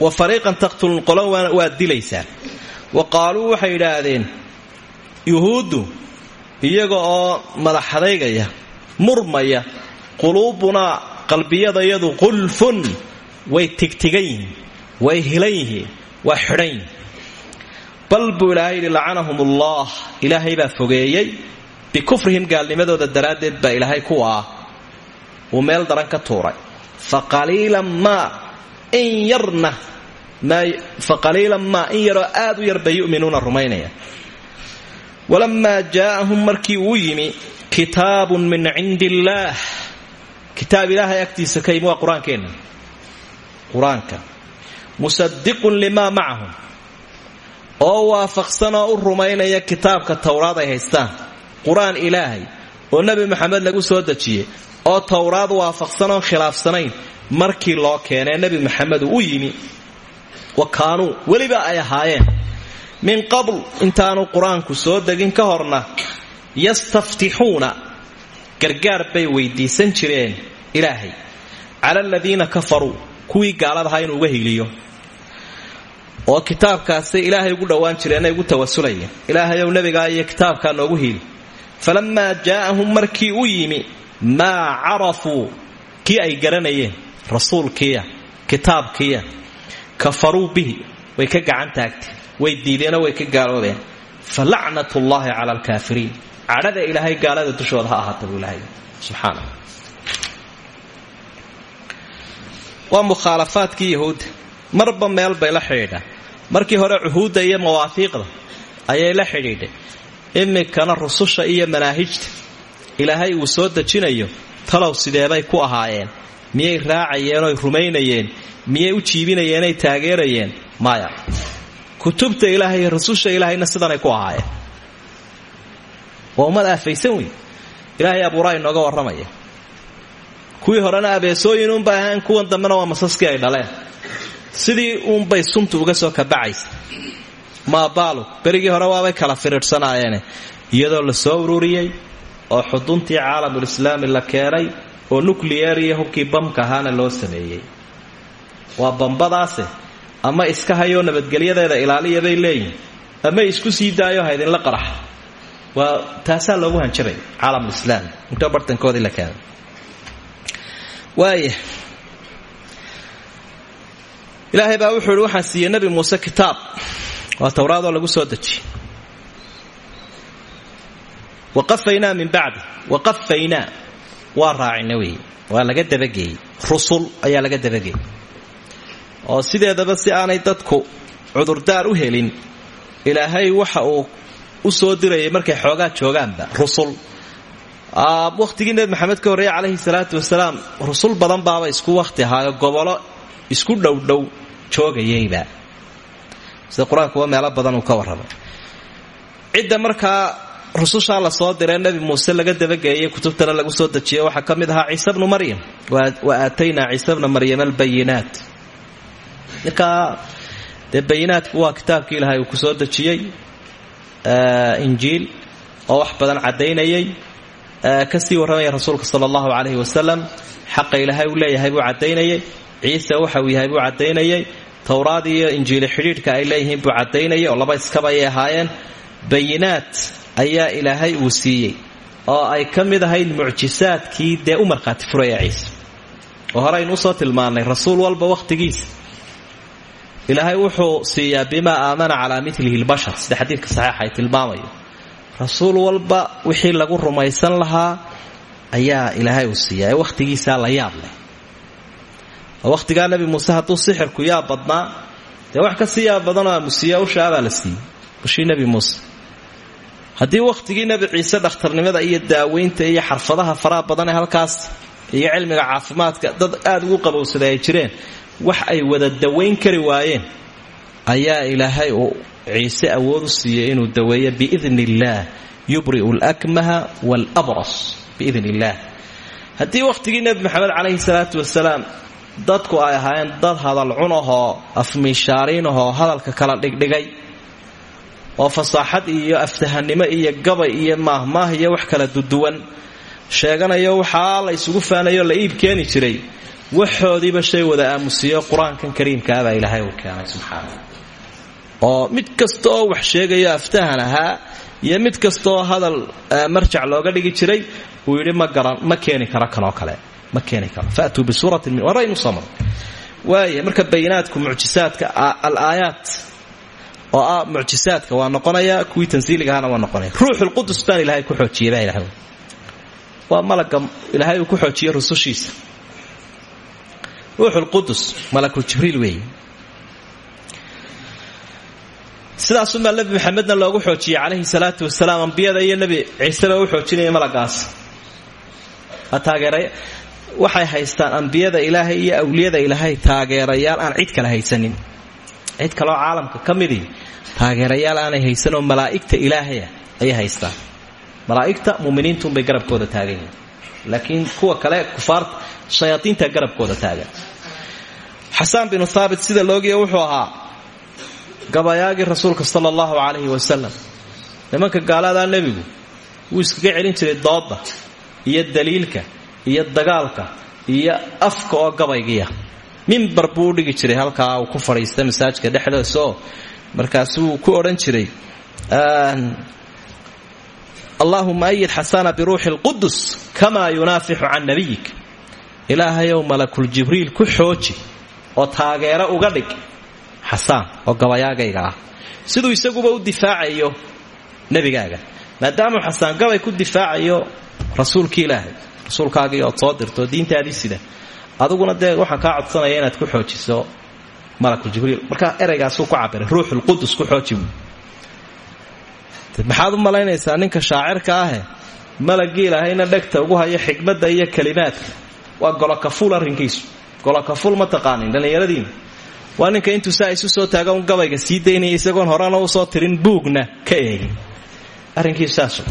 S1: wa fariiqan taqtuluun qolo waad dilaysaan wa qaaluu waxay idhaahdeen yuhuuddu iyaga oo madaxadaygaya murmaya quluubunaa qalbiyadayadu qulfun way tigtigan yihiin way hilan yihiin waa xidhan bal buu ilaahay yidhi lacanahum ullah ilaahay baa fogeeyey bikufrihim gaalnimadooda daraaddeed baa ilaahay kuwa ah uu meel daran ka tuuray fa qaliilan maa in yarna fa qaliilan maa in yaroo aad u yar bay yu'minuuna rumaynaya walamaa jaa'ahum markii uu yimi kitaabun min cindi illaah kitaab ilaahay agtiisa ka yimi waa qur'aankeenna qur'aanka musadiqun limaa macahum oo waafaqsan oo u rumaynaya kitaabka towraad ay haystaan. Qur'aan ilaahay oo nebi maxamed lagu soo dejiyey oo towraad waafaqsan oon khilaafsanayn markii loo keenee nebi maxamed u yimi. Wa kaanuu weliba ay ahaayeen. Min qabl intaanu qur'aanku soo degin ka horna yastaftixuuna gargaar bay weydiisan jireen ilaahay. Cala aladiina kafaruu kuwii gaaladahaa inuu uga hiliyo oo kitaabkaasay ilaahay ugu dhowaan jireenay ugu tawasulayeen ilaahayow nebigaa iyo kitaabkaa noogu hiili. Falammaa jaa'ahum markii u yimi maa carafuu kii ay garanayeen rasuulkiiya kitaabkiiya kafaruu bihi way ka gacan taagteen way diideenoo way ka gaaloobeen fa lacnat ullaahi cala alkaafiriin ilaahay gaalada dushooda ha ahaata buu ilaahay. Subxaana. Waa mukhaalafaadkii yahuudda marba meel bay la xidhiidhaan markii hore cuhuudda iyo mawaafiiqda ayay la xidhiidhay. Iminkana rususha iyo manaahijta. Ilaahay uu soo dejinayo talow sideebay ku ahaayeen? Miyay raacayeen oy rumaynayeen? Miyay u jiibinayeenay taageerayeen? Maya. Kutubta ilaahay rususha ilaahayna sidanay ku ahaayeen. Waa ummad aafaysan wey ilaahay abuuraa inooga warramaya. Kuwii horena abeesooyin uunbay ahayn kuwan dambena waa masaskii ay dhaleen sidii uunbay suntu uga soo kabacaysa. Maabaalu berigii hore waabay kala firiidhsanaayeene iyadoo la soo ururiyey oo xuduntii caalamulislaami la keenay oo nuclear iyo hubkii bamka ahaana loo sameeyey. Waa bambadaase ama iska hayoo nabadgelyadeeda ilaaliya bay ama isku sii daayo ha idinla qarax. Waa taasaa loogu hanjabay caalamulislaami intoo bartankoodii la keenay. Waaya ilaahay baa wuxuu ihi waxaan siiyey nebi muuse kitaab. Waa towraadoo lagu soo dejiyey waqafaynaa min bacdi raacina weeye waa laga dabageeyey rusul ayaa laga dabageeyey oo sideedaba si aanay dadku cudurdaar u helin ilaahay waxa uu u soo dirayay markay xoogaa joogaanba. Rusul. Wakhtigii nebi maxamed ka horreeyey calayhi salaatu wasalaam rusul badan baaba isku wakhti ahaayo gobolo isku dhowdhow joogayayba sida qur'aanku waa meelo badan uu ka warramay cidda markaa rusushaa la soo diree nebi muuse laga dabageeyey kutubtana lagu soo dejiyey waxaa ka mid ahaa ciise bnu maryam. Wa aataynaa ciise bna maryam albayinaat. Markaa dee bayinaatku waa kitaabkii ilaahay ku soo dejiyey injiil oo wax badan caddaynayay ka sii warramaya rasuulka sala allahu calayhi wasalam xaqa ilaahay uu leeyahay buu caddaynayay ciise waxa uu yahay buu caddaynayay. Towraad iyo injiili xidhiidhka ay leeyihiin buu caddaynayay oo laba iskaba ayay ahaayeen. Bayinaat ayaa ilaahay uu siiyey oo ay ka mid ahayd mucjisaadkii dee u markhaati furaya ciise oo hore aynu u soo tilmaannay rasuul walba wakhtigiisa ilaahay wuxuu siiyaa bimaa aamana calaa milihi lbashar. Sida xadiidka saxiixa ay tilmaamayo? Rasuul walba wixii lagu rumaysan lahaa ayaa ilaahay uu siiyaa ee wakhtigiisaa la yaab leh oo wakhtigaa nebi muuse hadduu sixirku yaa badnaa dee wax ka sii yaab badanoo amusiya ushaabaa la siiyey bushii nebi muuse. Haddii wakhtigii nebi ciise dhakhtarnimada iyo daaweynta iyo xarfadaha faraha badan halkaas iyo cilmiga caafimaadka dad aada ugu qabowsaday ay jireen wax ay wada dawayn kari waayeen ayaa ilaahay uu ciise awood u siiyey inuu daweeyo biidni illaah yubri'u lakmaha waalabras biidn illaah haddii wakhtigii nebi maxamed calayhi salaatu wasalaam dadku ay ahaayeen dad hadal cunahoo afmiishaariinahoo hadalka kala dhigdhigay. Oo fasaaxad iyo aftahanimo iyo gabay iyo maahmaah iyo wax kala duduwan sheeganayo waxaa la isugu faanayo la iib keeni jiray. Waxoodiiba shay wada aamusiyo qur'aankan kariimkaabaa ilaahay uu keenay subxaana oo mid kasta oo wax sheegayo aftahan ahaa iyo mid kastaoo hadal marjac looga dhigi jiray uu yidhi ma keeni karo kanoo kale ma keeni karo. Faatuu bisuuratin min waraynu samr waaya marka bayinaadku mucjisaadka alaayaat oo ah mucjisaadka waa noqonaya kuwii tansiiligahana waa noqonaya. Ruuxulqudus baan ilaahay ku xoojiyey baa waa malaga ilaahay uu ku xoojiyey rusushiisa. Ruuxulqudus malakul jibriil weeye. Sidaasumaa nebi maxamedna loogu xoojiyey calayhi salaatu wasalaam ambiyada iyo nebi ciiseba u xoojinaya malagaas. Taageera waxay haystaan ambiyada ilaahay iyo awliyada ilaahay taageerayaal aan cid kale haysanin. Cid kaloo caalamka ka midii taageerayaal aanay haysanoo malaa'igta ilaahaya ayay haystaan. Malaa'igta muminiintuunbay garabkooda taagan yihiin laakiin kuwa kale kufaarta shayaadiinta garabkooda taagan. Xasaan binu haabit sida loogiya wuxuu ahaa gabayaagii rasuulka sala allahu calayhi wasalam nimanka gaaladaa nebigu wuu iskaga celin jiray doodda iyo daliilka iyo dagaalka iyo afka oo gabaygiya. Mimbar buu u dhigi jiray halkaa uu ku fadhiista masaajka dhexdiisa oo markaasuu ku odhan jiray allaahuma ayid xasana biruuxi lqudus kamaa yunaafixu can nabiyik ilaahayow malakul jibriil ku xooji oo taageero uga dhig xasaan oo gabayaagayga ah. Isaguba u difaacayo nebigaaga maadaamuu xasaan gabay ku difaacayo rasuulkii rasuulkaagii ood soo dirto diintaadii sida. Aduguna dee waxaan kaa codsanaya inaad ku xoojiso malakul jibriil. Marka eraygaasuu ku cabiray ruuxulqudus ku xooji maxaad u malaynaysaa ninka shaacirka ahe malagii ilaahayna dhegta ugu haya xikmadda iyo kalimaadka waa golokafuul arrinkiisu. Golokafuul ma taqaanin dhallinyaradiina waa ninka intuu saa soo taaga gabayga sii daynaya isagoon horena u soo tirin buugna ka eegin. Arrinkiisu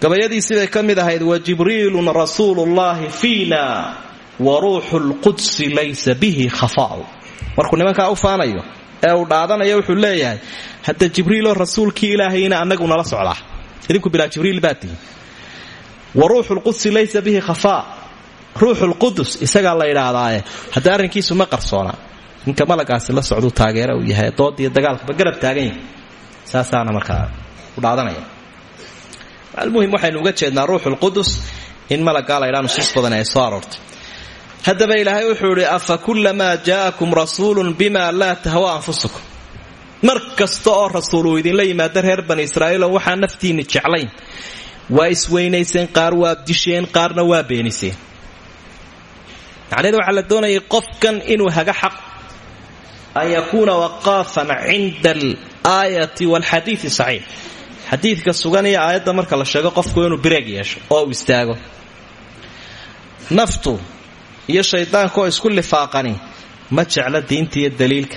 S1: gabayadiisii bay ka mid ahayd wa jibriilun rasuulullaahi fiina wa ruuxu lqudsi laysa bihi khafaa'u markuu nimankaa u faanayo ee uu dhaadanayo wuxuu leeyahay hadda jibriiloo rasuulkii ilaahayna annagu nala socdaa. Idinku bilaa jibriil baa wa ruuxu lqudsi laysa bihi khafaa. Ruuxu lqudus isagaa la yidhaahdaaye hadda arrinkiisu ma qarsoona. Ninka malagaasi la socduu taageera uu yahay doodiiyo dagaalkaba garab taagan yahay. Saasaana markaa u dhaadanaya almuhim waxaynu uga jeednaa ruuxulqudus in malagaa laydhaa nusuus badan ay soo aroortay. Haddaba ilaahay wuxuu idhi afa kullamaa jaa'akum rasuulun bima laa tahwa anfusukum. Mar kasta oo rasuul uu idinla yimaado reer bani israa'iiloo waxaa naftiinni jeclayn. Waa isweynayseen qaar waa disheen qaarna waa beeniseen. Macnaheeda waxaa la doonayay qofkan inuu haga xaq an yakuuna waqaafan cinda alaayati walxadiidi saxiix xadiidka sugan iyo aayadda marka la sheego qofku inuu bireeg yeesho oo uu istaago. Naftu iyo shaydaanka oo isku lifaaqani. Ma jecla diinta iyo daliilka.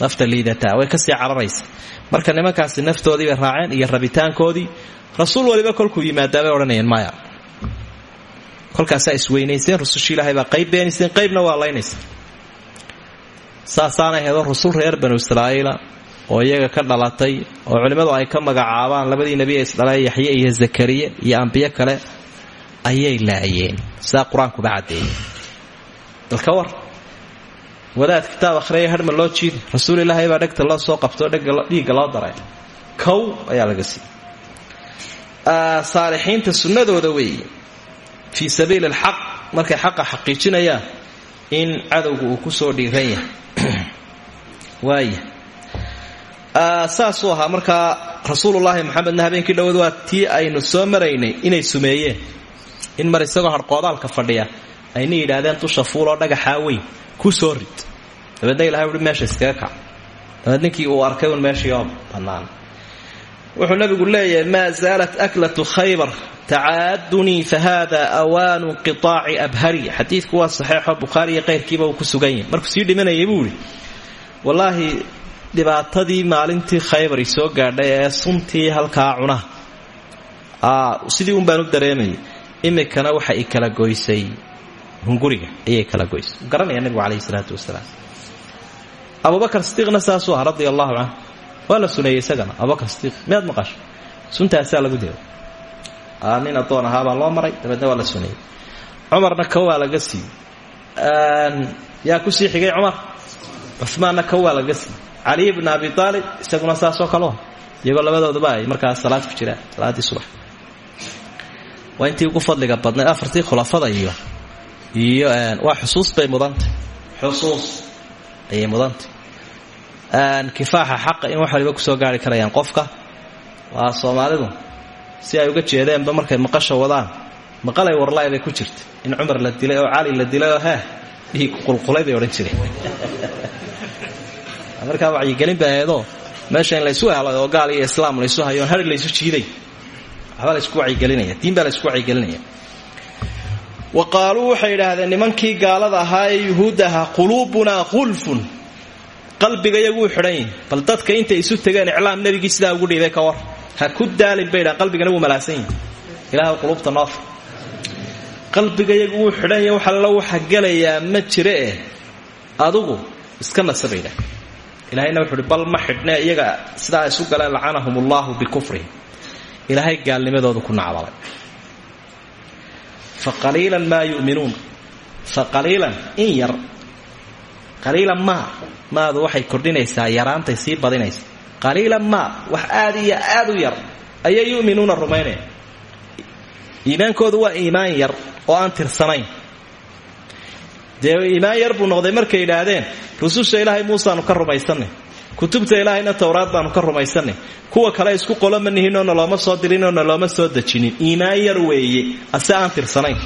S1: Nafta liidataa way ka sii cararaysa. Marka nimankaasi naftoodii bay raaceen iyo rabitaankoodii rasuul waliba kolkuu yimaadaa bay odhanayeen maya kolkaasaa isweynayseen rusushii ilaahay baa qayb beenayseen qaybna waa laynaysa. Saasaanay hedo rusul reer banu israa'iila oo iyaga ka dhalatay oo culimmadu ay ka magacaabaan labadii nebi ee isdhalay yaxye iyo zakariya iyo ambiyo kale ayay laayeen. Sidaa qur'aankuba caddeeyey. Dalka wadaad kitaab akhriya hadhma loo jiidi rasuul ilaahay baa dhegta loo soo qabtoo dhiigga loo daray. Kow ayaa laga siiyey. Saalixiinta sunnadooda weeye fii sabiili alxaq markay xaqa xaqiijinayaan in cadowga uu ku soo dhiiran yahay saasuu ahaa markaa rasuulullaahi maxamedna habeenkii dhowaad waa tii aynu soo maraynay inay sumeeyeen. In mar isagoo harqoodaalka fadhiya ayna yidhaahdeen dusha fuuloo dhagaxaa weyn ku soo rid. Dabeedna ilahay uhi meesha iskaga kac dabeed uu arkay un meeshii oo bannaan. Wuxuu nabigu leeyahay maa zaalat aklatu khaybar tacaadunii fahada awaanu qitaaci abhari. Xadiidku waa saxeexo bukhaari iyo qayrkiiba uu ku sugan yahay. Markuu sii dhimanayay buu wallaahi dhibaatadii maalintii khaybar soo gaadhay ee suntii halkaa cunaha sidii un u dareemayay imikana waxa i kala goysay. Hunguriga ayay kala goysay. Garanaya nabigu calayhi salaatu wasalaam. Abubakar sidiiqna saasuu aha radia allahu canhu waa la suneeyey isagana. Abubakar sidiiq miyaad maqasho lagu deedo nin addoon ahaabaa loo maray dabeedna waa la suneeyey. Cumarna ka waa laga siiyey yaa ku sii xigay cumar? Cumaanna ka waa laga siiyey cali bn abi aalib isaguna saasoo kaleo iyagoo labadooduba ay markaas salaad ku jiraan salaaddii subax. Waa intii ugu fadliga badnayd afartii khulafada iyo iyo waa xusuus bay mudantay. Xusuus. Ayay mudantay. Kifaaxa xaqa in wax waliba ku soo gaari karayaan qofka. Waa soomaalidu si ay uga jeedeenba markay maqasha wadaan maqalay warlaay bay ku jirta in cumar la dilay oo cali la dilay oo heh dhiig qulqulay bay odhan jireen markaa wacyigelin ba aheedoo meesha in laysu helo oo gaal iyo islaam laysu hayo on hari laysu jiiday. Waxbaa laysku wacyigelinaya diin baa laysku wacyigelinaya wa qaaluu waxay nimankii gaalada ahaa ee yuhuudda ahaa quluubunaa qulfun. Qalbiga iyaguu xidhan bal dadka intay isu tegeen iclaam nebigii sidaa ugu dhiibay ka war. Ha ku daalin bay qalbigana wuu malaasan yihiin ilaah quluubta noofa qalbiga iyagu wuu xidhan yahi wax allo waxa gelayaa ma jire eh. Adugu iska nasa bay ilahayna wuxu uhi bal ma xidhne iyaga sidaa isu galeen lacanahum ullahu bikufrihim. Ilaahay gaalnimadoodu ku nacdalay. Fa qaliilan maa yu'minuun. Fa qaliilan in yar. Qaliilan maa maadu waxay kordhinaysaa yaraantay sii badinaysa. Qaliilan maa wax aad iyo aad u yar ayay yu'minuuna rumaynaya. Iimaankoodu waa iimaan yar oo aan tirsanayn dee iimaan yar buu noqday markay idhaahdeen rususha ilaahay muuseaanu ka rumaysanay kutubta ilaahayna towraad baanu ka rumaysanay kuwa kale isku qolo ma nihinoo nalooma soo dirinoo nalooma soo dejinin. Iimaan yar weeye ase aan tirsanayn.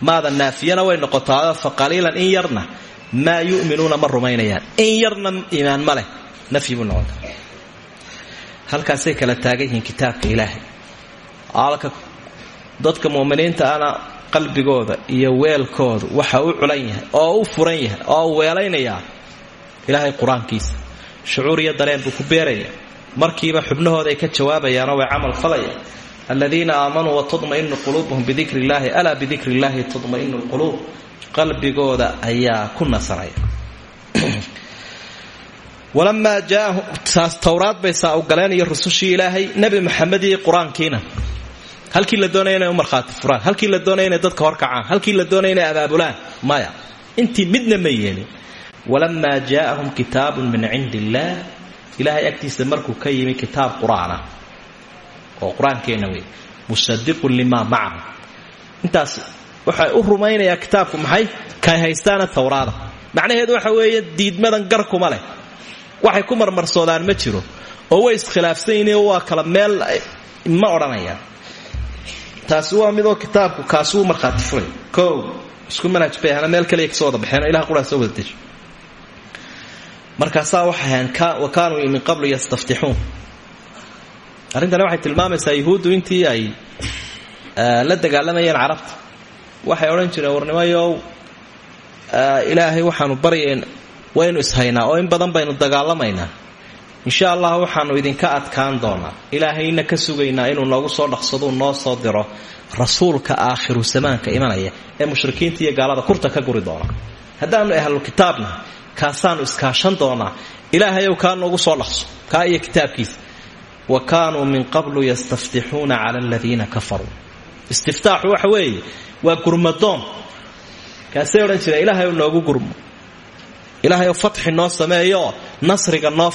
S1: Maada naafiyana way noqotaa fa qaliilan in yarna maa yu'minuuna ma rumaynayaan. In yarna iimaan ma leh buu noqon kara halkaasay kala taagan kitaabka ilaahay. Alka dadka mu'miniinta ana qalbigooda iyo weelkoodu waxa u culan yahay oo u furan yahay oo u weelaynayaa ilaahay qur'aankiisa shucuur iyo dareen buu ku beeraya. Markiiba xubnahooda ay ka jawaabayaanoo way camal falayaan. Aladiina aamanuu watadma'inu quluubuhum bidikri illaahi alaa bidikri illaahi tadma'inu lquluub qalbigooda ayaa ku nasanaya walamaa jaahum towraad bay saa u galeen iyo rusushii ilaahay nebi maxamed iyo qur'aankiina halkii la doonaya inay u markhaati furaan. Halkii la doonaya inay dadka horkacaan halkii la doonaya inay abaabulaan. Maya intii midna ma yeelin. Walamaa jaa'ahum kitaabun min cindi ilaahay agtiisa markuu ka yimi kitaab qur'aana. Oo qur'aankeenna wey musadiqun limaa macahum intaas waxay u rumaynayaa kitaabku maxay? Kay haystaana towraada macnaheedu waxa weeye diidmadan gar kuma leh. Waxay ku marmarsoodaan ma jiro. Oo way iskhilaafsan yihiin waa kala meel ma odhanayaan taasi waa midoo kitaabku kaasuu markhaati furay kow isku manhaj bay ahana meel kaliya ka soo wada baxeen ilaha quraa soo wada markaasaa waxay ahayn wa kaanuu min qablu yastaftixuun. Arrintani waxay tilmaamaysaa yuhuuddu intii ay la dagaalamayeen carabta. Waxay odhan jireen warnimayow ilaahay waxaanu baryayn waynu ishaynaa oo in badan baynu dagaalamaynaa insha allah waxaanu idinka adkaan doonaa. Ilaahayna ka sugaynaa inuu noogu soo dhaqsaduu noo soo diro rasuulka aakhiru zamaanka imanaya ee mushrikiinta iyo gaalada kurta ka guri doona. Haddaanu ahlu kitaabna kaasaanu iskaashan doonaa. Ilaahayow kaa noogu soo dhaqso kaa iyo kitaabkiisa. Wa kaanuu min qablu yastaftixuuna cala aladiina kafaruu. Istiftaaxu waxa weeye waa gurmadoon. Kaasay odhan jireen ilaahayow noogu gurmo. Ilaahayow fatxi noo sameeyooo nasriga noo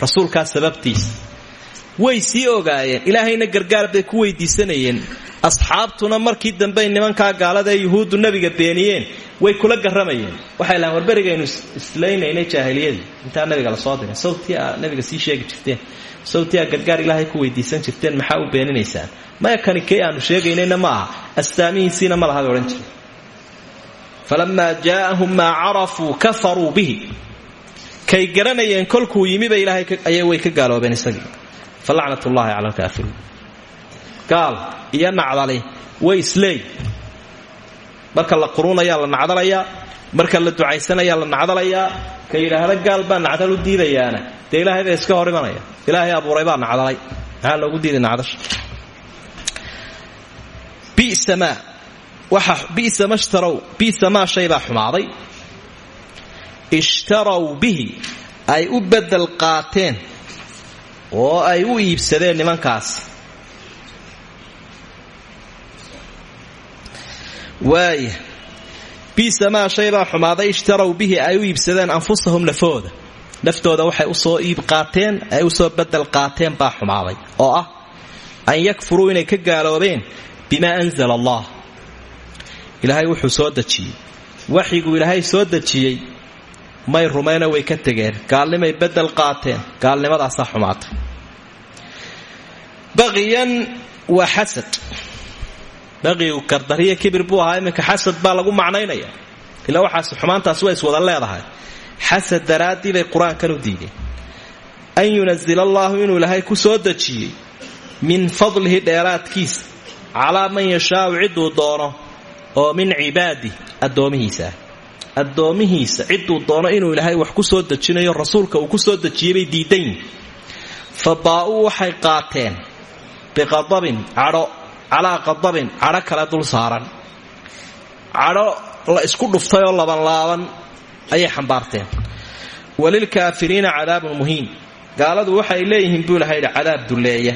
S1: rasuulkaa sababtiisa way sii ogaayeen. Ilaahayna gargaar bay ku weydiisanayeen. Asxaabtuna markii dambey nimankaa gaalada ee yuhuuddu nebiga beeniyeen way kula garamayeen waxay lahaan warberigaynu islaynaynay jaahiliyadii intaa nabiga la soo diray. Sawtii aa nabiga sii sheegi jirteen. Sawtii aa gargaar ilaahay ku weydiisan jirteen. Maxaa u beeninaysaan? Maya kani kay aanu sheegaynayna ma aha. Astaamihiisiina ma laha bay odhan jireen. Falamaa jaa'ahum maa carafuu kafaruu bihi kay garanayeen kolkuu yimiba ilaahay way ka gaaloobeen isagii. Fa lacnat ullahi cala alkaafiriin gaal iyo nacdali way isleey marka la quruunayaa la nacdalayaa. Marka la ducaysanayaa la nacdalayaa. Ka yidhaahda gaal baa nacdal u diidayaana. Dee ilaahay baa iska hor imanaya ilaahay abuuray baa nacdalay. Maxaa loogu diiday nacdasha? Bisa maa. Shtarow bisa maa shay baa xumaaday ishtarow bihi. Ay u bedel qaateen. Oo ay u iibsadeen nimankaas. Waaya bisa maa shay baa xumaaday ishtarow bihi ay u iibsadeen anfusahum nafooda naftooda waxay u soo iib qaateen ay u soo bedel qaateen baa xumaaday. Oo ah an yakfuruu inay ka gaaloobeen bimaa anzala ilaahay wuxuu soo dejiyey. Waxyiguu ilaahay soo dejiyey may rumayna way ka tegeen. Gaalnimay bedel qaateen. Gaalnimadaasaa xumaatay. Baqiyan waa xasad. Baqigu kardariya kibir buu ahaa iminka xasad baa lagu macnaynaya. Ilaa waxaas xumaantaas waa iswada leedahay. Xasad daraaddii bay qur'aankan u diideen. An yunazila allaahu inuu ilaahay ku soo dejiyey min fadlihi dheeraadkiisa calaa man yashaau cidduu doono oo min cibaadi addoomihiisaah addoomihiisa cidduu doono inuu ilaahay wax ku soo dejinayo rasuulka uu ku soo dejiyey bay diidan yihiin fa baa-uu waxay qaateen biqadabin cadho calaa qadabin cadho kale dul saaran. Cadho la isku dhuftay oo labanlaaban ayay xambaarteen. Walilkaafiriina cadaabun muhiin gaaladu waxay leeyihiin buu ilahay yidhi cadaab dulleeya.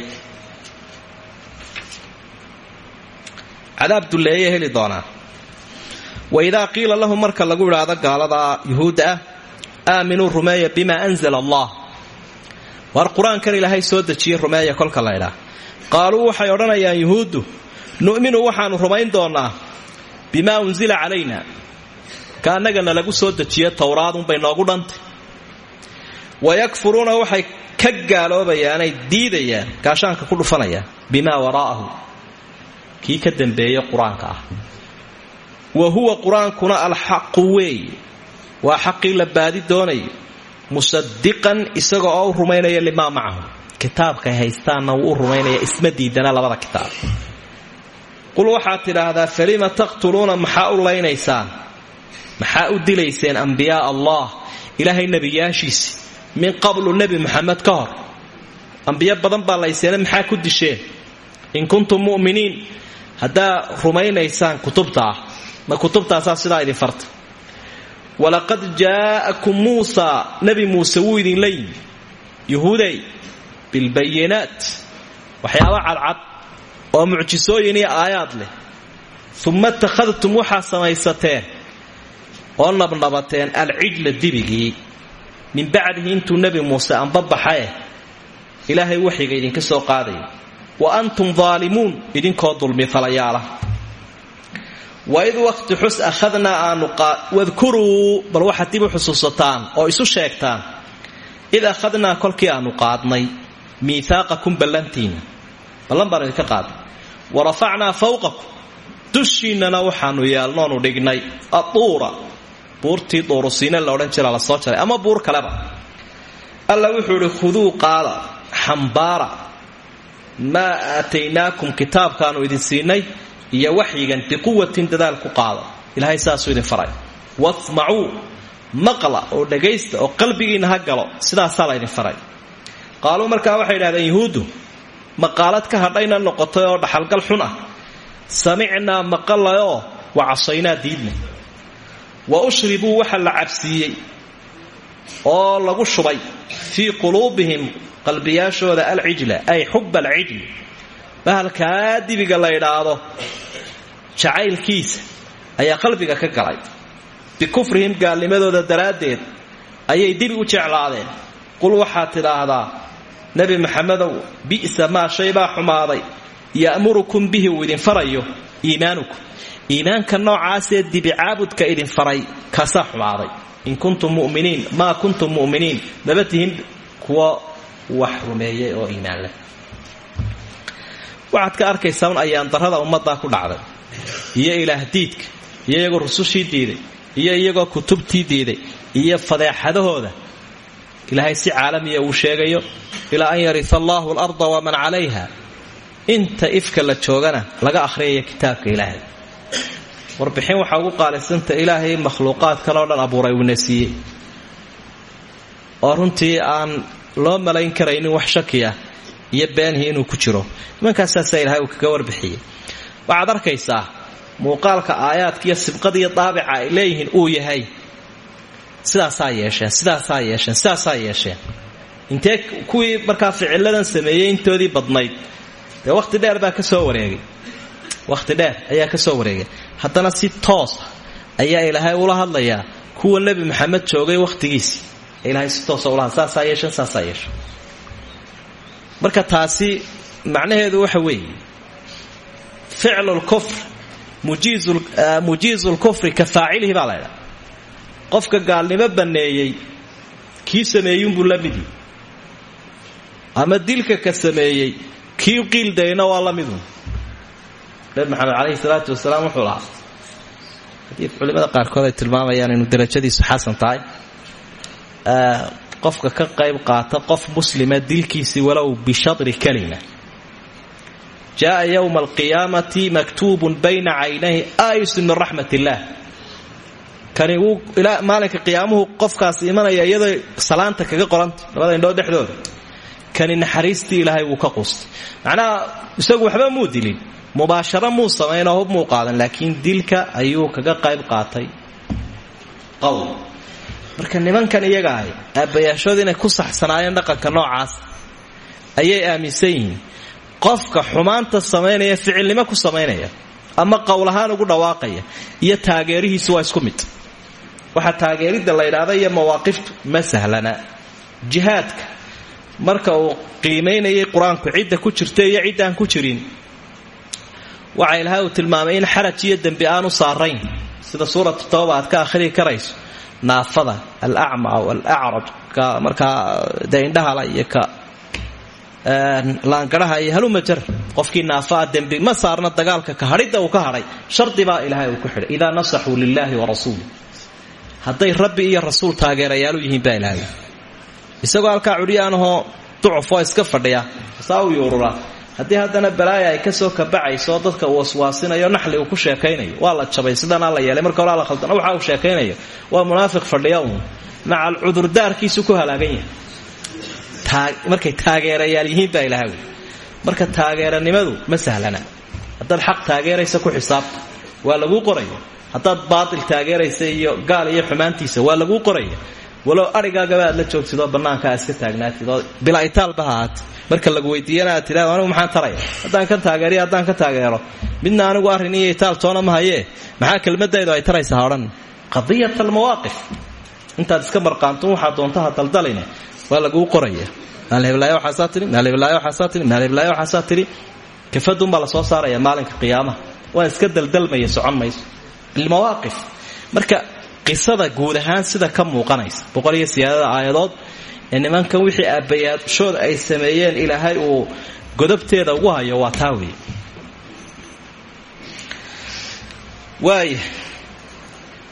S1: Cadaab dulleeya heli doonaa waidaa qiila lahum marka lagu idhaahdo gaalada yuhuudda ah aaminuu rumeeya bimaa anzala allah. Waar qur'aankan ilaahay soo dejiyey rumeeya kolka la ydhaa qaaluu waxay odhanayaan yuhuuddu nu'minu waxaannu rumayn doonnaa bimaa unsila calayna ka annagana lagu soo dejiye towraadunbay noogu dhantay. Wayakfuruuna waxay ka gaaloobayaanay diidayaan gaashaanka ku dhufanayaan bimaa waraa'ahu kii ka dambeeye qur'aanka ah wa huwa qur'aankuna alxaqu weeye waa xaqii la baadi doonayo musadiqan isaga oo u rumaynaya limaa macahu. Kitaabkay haystaanna wuu u rumaynaya isma labada kitaab. Qul waxaad tidhaahdaa falima taqtuluuna maxaa u laynaysaan u dilayseen ambiyaa allah ilaahay nebiyaashiisi min qablu nebi muxamed ka hor? Ambiyo badan baa layseena maxaa ku disheen? In kuntum mu'miniin haddaa rumaynaysaan kutubta ah ma kutubtaasaa sidaa idin farta. Walaqad jaa'akum muusa nebi muuse wuu idinla yimi yuhuuday bilbayinaat waxyaaba cadcad oo mucjisooyin iyo aayaad leh. Uma ittakhadtum waxaa samaysateen oo nabnabateen alcijla dibigii. Min bacdihi intuu nebi muuse anbabaxae ilaahay waxyiga idinka soo qaadaya wa antum daalimuun idinkoo dulmi falayaala waid waqti xus akhadnaa aanu wadkuruu bal waxaad dib u xusuusataan oo isu sheegtaan id akhadnaa kolkii aanu qaadnay miihaaqakum ballantiinna ballan baan idinka qaadnay. Wa rafacnaa fawqakum dushiinnana waxaanu yeelnoonu dhignay atuura buurtii duurusiine la odhan jira la soo jaray ama buur kaleba. Alla wuxuu idhi khuduu qaada xambaara maa aataynaakum kitaabkaanu idin siinay iyo waxyigan biquwatin dadaal ku qaada. Ilaahay saasuu idin faray. Wasmacuu maqla oo dhagaysta oo qalbigiinna ha galo sidaasaa la ydin faray. Qaaluu markaa waxay idhahdeen yuhuuddu maqaalad ka hadhayna noqotay oo dhaxalgal xun ah. Samicnaa maqalayoo wa casaynaa diidna. Wa ushribuu waxa la cabsiiyey oo lagu shubay fii quluubihim qalbiyaashooda alcijla ay xubba alcijli. Bahalkaa dibiga la ydhaahdo jacaylkiisa ayaa qalbiga ka galay. Bikufrihim gaalnimadooda daraaddeed ayay dibi u jeclaadeen. Qul waxaad tidhaahdaa nebi maxamedow bi'sa maa shay baa xumaaday. Ya'murukum bihi uu idin farayo iimaanukum iimaanka noocaasee dibicaabudka idin faray kaasaa xumaaday. In kuntum muminiin maa kuntum mu'miniin. Maba tihin kuwa wax rumeeyay oo iimaan leh. Waxaad ka arkaysaa un ayaan darrada ummaddaa ku dhacday iyo ilaah diidka iyo iyagoo rusushii diiday iyo iyagoo kutubtii diiday iyo fadeexadahooda ilaahay si caalamiya uu sheegayo ilaa an yarisa allaahu alarda waman calayha. Inta ifka la joogana laga akhriyaya kitaabka ilaahay. Warbixin waxaa ugu qaalisanta ilaahay makhluuqaadkan oo dhan abuuray uuna siiyey. Oo runtii aan loo malayn karaynin wax shaki ah iyo beenhii inuu ku jiro. Nimankaasaasa ilahay uu kaga warbixiyey waxaad arkaysaa muuqaalka aayaadka iyo sibqada iyo daabica ay leeyihiin uu yahay. Sidaasaa yeesheen sidaasaa yeesheen sidaasaa yeesheen. Intee kuwii markaa ficiladan sameeyey intoodii badnayd. Dee wakhti dheer baa ka soo wareegay. Wakhti dheer ayaa ka soo wareegay. Haddana si toosa ayaa ilaahay ula hadlayaa kuwa nebi maxamed joogay wakhtigiisii ilaahay si toosa ula hadla saasaa yeesheen saasaa yeesheen. Marka taasi macnaheedu waxa weeye ficlu lkufr mujiizu lkufri ka faacilihi baa laydhaa qofka gaalnimo banneeyey kii sameeyuunbuu la midi ama dilka ka sameeyey kii qiildayna waa la midu nebi maxamed calayhi salaatu wasalaam wuxuu lahaa. Haddii culimada qaarkood ay tilmaamayaan inuu darajadiisu xasan tahay qofka ka qayb qaata qof muslima dilkiisii walow jaءa ywma alqiyaamati maktuubun bayna caynayhi aayisun min raxmat illaah kani wuu maalinka qiyaamuhu qofkaas imanaya iyadoo salaanta kaga qoranta labada indhood dhexdooda kani naxariistii ilaahay wuu ka quustay macnaha isagu waxba muu dilin mubaasharo muu samaynoo hub muu qaadan laakiin dilka ayuu kaga qayb qaatay qowl marka nimankan iyaga ahay aabbayaashood ku saxsanaayeen dhaqanka noocaas ayay aaminsan yihiin qofka xumaanta samaynaya ficilnimo ku samaynaya ama qowl ahaan ugu dhawaaqaya iyo taageerihiisu waa isku mid. Waxaa taageeridda la ydhaahda iyo mawaaqiftu ma sahlana. Jihaadka marka uu qiimaynayay qur'aanku cidda ku jirta iyo ciddaan ku jirin waxa ilaahay uu tilmaamay in xaraj iyo dembi aanu saarayn. Sida suuratu tooba aad ka akhrii karayso naafada alacma aw alacraj ka markaa dee indhahala iyo ka laangaraha iyo halumajar qofkii naafaa dembi ma saarna dagaalka ka hadhidda uu ka hadhay. Shardibaa ilaahay uu ku xidhay. Idaa nasaxuu lilaahi wa rasuuli hadday rabbi iyo rasuul taageerayaalu yihiin baa ilaahay. Isagoo halkaa cudhiyaanahoo ducufoo iska fadhiya. Saa u yuururaa haddii haddana balaaya ay ka soo kabacayso dadka uu waswaasinayo naxli uu ku sheekaynayo. Waa la jabay sidanaa la yeelay. Marka la khaldana waxa uu sheekaynayo. Waa munaafiq fadhiya uun. Macal cudurdaarkiisu ku halaagan yahay markay taageerayaal yihiin baa ilaha marka taageeranimadu ma sahlana. Haddaad xaq taageeraysa ku xisaabta waa laguu qoraya haddaad baatil taageeraysa iyo gaal iyo xumaantiisa waa laguu qoraya walow arigaagaba aad la joogtid oo bannaanka iska taagnaatid bilaa itaalba marka lagu weydiiyana aad anigu maxaan taraya? Haddaan ka taageeriyo haddaan ka taageero. Midna anigu arrin iyo toona ma hayee maxaa kelmadaydu ay taraysaa odhan. Qadiyat almawaaqif. Intaad iska marqaanto waxaa doontaha daldaline waa laguu qoraya. Maalheblaayo waxaasaa tii maalheblaayo waxaasaa tii maalheblaayo waxaasaa tidhi kafadunbaa la soo saaraya maalinka qiyaamaha. Waa iska daldalmaya socon mayso. Marka qisada guud ahaan sida ka muuqanaysa boqol iyo aayadood ee nimankan wixii aabbayaashood ay sameeyeen ilaahay uu godobteeda ugu hayo waa taa weeye. Waaya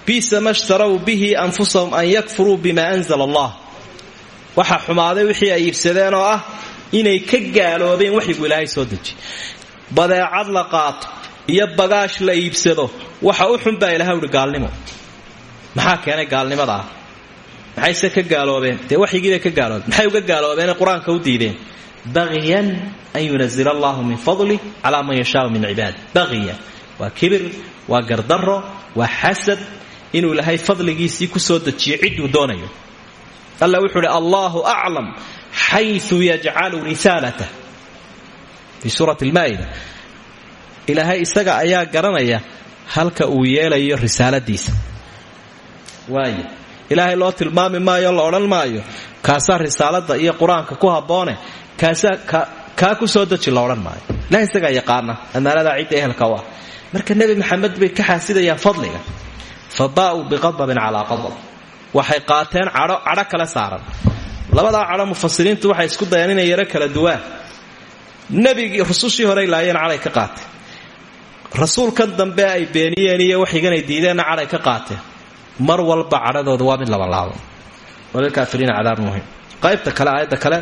S1: bisa ma shtarow bihi anfusahum an yakfuruu bima anzala allah waxaa xumaaday wixii ay iibsadeen oo ah inay ka gaaloobeen waxyigu ilaahay soo deji. Badeecad la qaato iyo bagaash la iibsado waxa u xun baa ilahay uhi gaalnimo. Maxaa keenay gaalnimada ah? Maxayse ka gaaloobeen? Dee waxyigiibay ka gaaloobeen? Maxay uga gaaloobeenee qur'aanka u diideen? Baghyan an yunazila allahu min fadlih calaa man yashaau min cibaadi baghyan. Waa kibir waa gardaro waa xasad inuu ilaahay fadligiisii ku soo dejiyo cidduu doonayo alla wuxuu uhi allahu aclam xayu yajcalu risaalatah fii suurati lmaa'ida ilaahay isaga ayaa garanaya halka uu yeelayo risaaladiisa. Waaya ilaahay loo tilmaami maayo la odhan maayo kaasaa risaalada iyo qur'aanka ku habboone kaasaa kaa ku soo deji la odhan maayo. Ilahay isagaa yaqaana ammaanadaa cidda ehelka u ah. Marka nebi maxamed bay ka xaasidayaan fadliga. Fa baa'uu biqadabin calaa qadab waxay qaateen cadho kale saaran. Labadaa cadho mufasiriintu waxay isku dayaan inay yaro kala duwaan. Nebigii rusushii horey laayeen cadhay ka qaateen rasuulkan dambe ay beeniyeen iyo waxyigan ay diideenna cadhay ka qaateen. Mar walba cadhadooda waa mid labalaabo walilkaafiriina cadaab muhiim qaybta kale aayadda kale.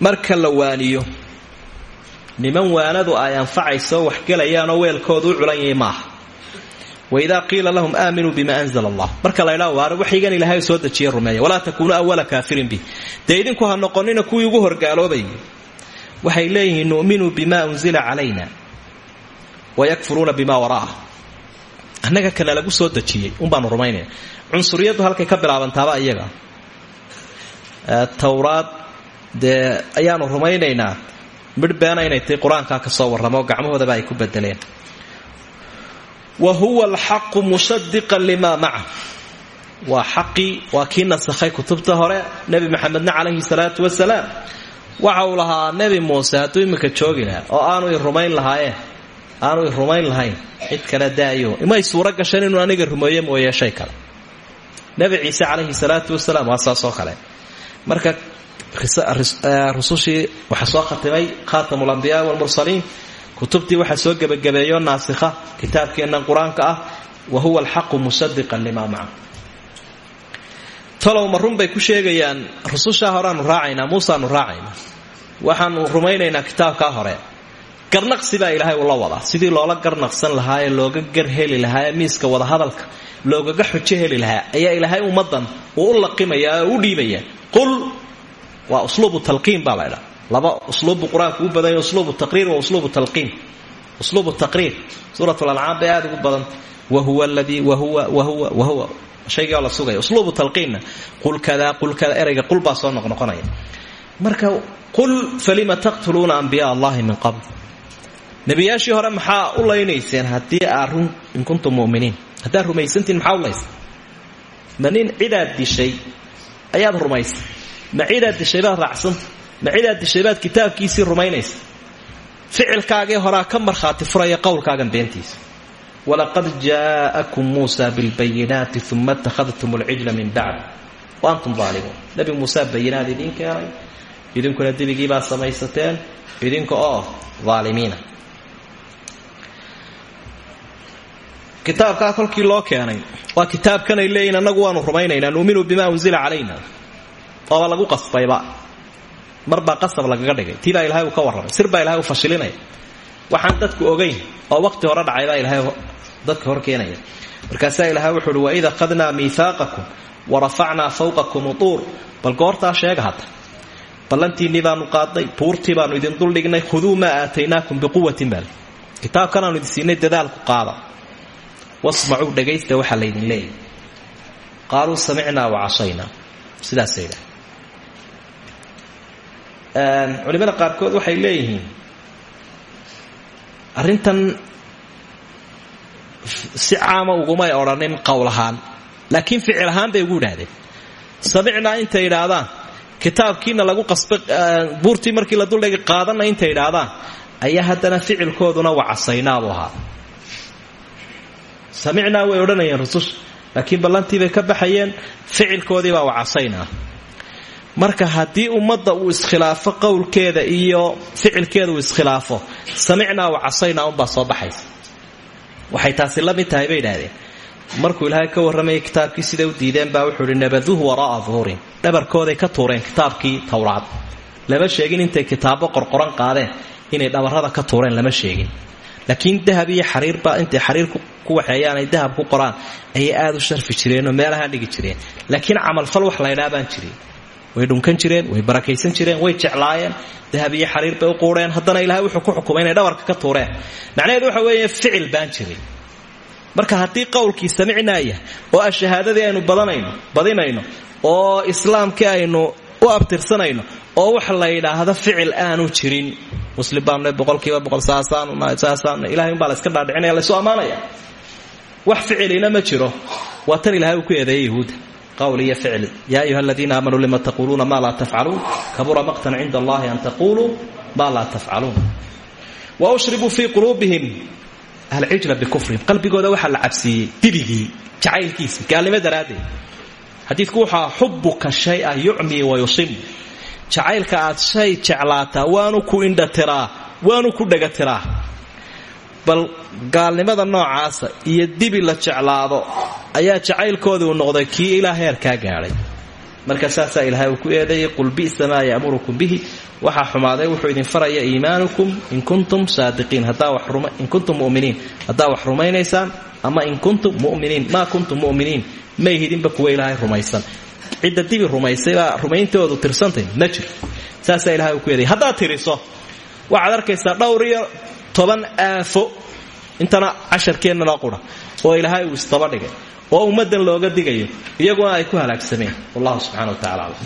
S1: Marka la waaniyo niman waanadu ay anfacayso waxgelayaanoo weelkoodu u culan yahay maaha waidaa qiila lahum aaminuu bima anzla allah marka la ydhaa waar waxyigan ilaahay soo dejiye rumeeya walaa takuunuu awala kaafirin bih dee ha noqonina kuwii ugu horgaaloobayay waxay leeyihiin nu'minuu bima unzila calayna wayakfuruuna bima wara'ah annaga kana lagu soo dejiyey unbaanu rumaynaya cunsuriyaddu halkay ka bilaabantaaba iyaga towraad dee ayaanu rumaynaynaa midh beena inay tahay qur'aankaa ka soo warramo gacmahoodaba ay ku bedeleen wa huwa alxaqu mushadiqan limaa maca waa xaqii waa kii nasakhay kutubta hore nebi maxamedna calayhi salaatu wasalaam waxa uu lahaa nebi muuse hadduu iminka joogi lahaa oo aanu i rumayn lahaayeen aanu rumayn lahayn cid kale daayo. Imay suuro gasheen inuu aniga rumeeye mooye shay kale. Nebi ciise calayhi salaatu wasalaam waa saasoo kale. Marka rusushii waxaa soo khatimay khaatam alambiyaa walmursaliin kutubtii waxaa soo gebagabeeyo naasikha kitaabkeennan qur'aanka ah wa huwa alxaqu musadiqan limaa maca talow ma run bay ku sheegayaan rusushaa horeaanu raacaynaa muuseaanu raacaynaa. Waxaanu rumaynaynaa kitaabkaa hore. Garnaqsi baa ilaahay ula wadaa. Sidii loola garnaqsan lahaa ee looga gar heli lahaa ee miiska wadahadalka loogaga xujo heli lahaa ayaa ilaahay ummaddan uu u laqimayaa oo u dhiibaya qul waa usluubu talqiin baa laydhaa laba usluubbu qur'aanku u badanya usluubu taqriir wa usluubu talqiin. Usluubu taqriir. Suurat lancaam bay aada ugu badanta wahuwa aladii wahuwa wahuwa wahuwa shaygaa la sugaya. Usluubu talqiinna. Qul kadaa qul kada erayga qul baa soo noqnoqonaya marka qul falima taqtuluuna ambiyaa allahi min qabl? Nebiyaashii hore maxaa u laynayseen haddii aad run in kuntum muminiin? Haddaad rumaysantiin maxaa u laysa ma nin cidaad dishay ayaad rumaysay. Ma cidaad dishay baad raacsanta ma cidaad dishay baad kitaabkiisii rumaynaysa. Ficilkaagii horaa ka markhaati furaya qowlkaagan beentiisa walaqad jaa'akum muusa bilbayinaati uma ittakhadtum alcijla min bacd wa antum aalimuun nebi muuse bayinaad idiin keenay idinkuna dibigiibaa samaysateen idinka oo aalimiina kitaabkaa kolkii loo keenay waa kitaabkanay leeyihiin annagu waanu rumaynaynaa nuuminu bima unzila calayna. Ooba lagu qasbayba marbaa qasab lagaga dhigay. Tii baa ilahay uu ka warramay. Sir baa ilahay u fashilinaya waxaan dadku ogayn oo waqti hore dhacay baa dadka hor keenaya. Markaasaa ilahay wuxu uhi waid akhadnaa miihaaqakum warafacnaa fawqakum utuur. Bal goortaa sheega hadda. Ballantiinnii baanu qaadnay buurtii baanu idin duldhignay khuduu maa aataynaakum biquwatin bal. Kitaabkan aanu idin siinay dadaalku qaada. Wasmacuu dhagaysta waxaa laydin leeyahy qaaluu samicnaa wacasaynaa sidaasay idhaha culimada qaarkood waxay leeyihiin arrintan si caama ugumay odhanin qowl ahaan. Laakiin ficil ahaan bay ugu idhaahdeen samicnaa intay idhaahdaan kitaabkiina lagu qasbay buurtii markii la duldhigay qaadanna intay idhaahdaan ayaa haddana ficilkooduna wacasaynaabu ahaa. Samicnaa way odhanayeen rususha laakiin ballantiibay ka baxayeen ficilkoodiibaa wacasaynaa marka haddii ummadda uu iskhilaafo qowlkeeda iyo ficilkeeda uu iskhilaafo samicnaa wacasaynaa unbaa soo baxaysa. Waxay taasi la mid tahay bay markuu ilaahay ka warramayay kitaabkii siday u diideen baa wuxuu ihi nabaduuhu waraa'a dhabarkooday ka tuureen kitaabkii towraad lama sheegin intay kitaabo qorqoran qaadeen inay dhabarrada ka tuureen lama sheegin. Laakiin dahab iyo xariirba intay xariir ku waxeeyaan ay dahab ku qoraan ayay aada u sharfi jireenoo meelahaan dhigi jireen. Laakiin camalfal wax laydhaa baan jirin way dhunkan jireen way barakaysan jireen way jeclaayeen dahab iyo xariir bay u quureen. Haddana ilahay wuxuu ku xukumay inay dhabarka ka tuureen. Macnaheedu waxa weeye ficil baan jirin marka haddii qowlkii samicnaaya oo ah shahaadadii aynu badanayno badinayno oo islaamkii aynu u abtirsanayno oo wax la yidhaahdo ficil aanu jirin. Muslim baanune boqolkiiba boqol saasaansaasaan ilahay umbaa la iska dhaadhicinaya laysu ammaanaya. Wax ficilina ma jiro. Waa tan ilahay ku eedeeyay yahuudda qowl iyo ficil yaa ayuha aladiina aamanuu lima taquuluuna maa laa tafcaluun kabura maqtan cinda allahi an taquluu maa laa tafcaluun wa ushribuu fii quluubihim alcijla bikufrihim qalbigooda waxaa la cabsiiyey dibigii jacaylkiisii gaalnimo daraaddeed xadiidku wuxua xubuka shaya yucmii wa yusim jacaylka aad shay jeclaataa waanu ku indhatiraa waanu ku dhegatiraa bal gaalnimada noocaasa iyo dibi la jeclaado ayaa jacaylkoodii uu noqday kii ilaa heerkaa gaadhay marka saasaa ilaahay ku eedeeyay qul bi'sa maa ya'murukum bihi. Waxaa xumaaday wuxuu idin faraya iimaanukum in kuntum saadiqiin. In kuntum muminiin. Haddaa wax rumaynaysaan ama in kuntum muminiin. Maa kuntum muminiin. May hidinba kuwa ilaahay rumaysan. Cidda dibi rumaysaybaa rumayntoodu tirsantay ma jir saasaa ku eedeeyay haddaad tiriso waxaad arkaysaa dhowr iyo toban aafo. Intana casharkeennanoo qura. Oo ilaahay uu isdaba dhigay. Oo ummaddan looga digayo. Iyaguna ay ku halaagsameen wallahu subxana wa tacala aclam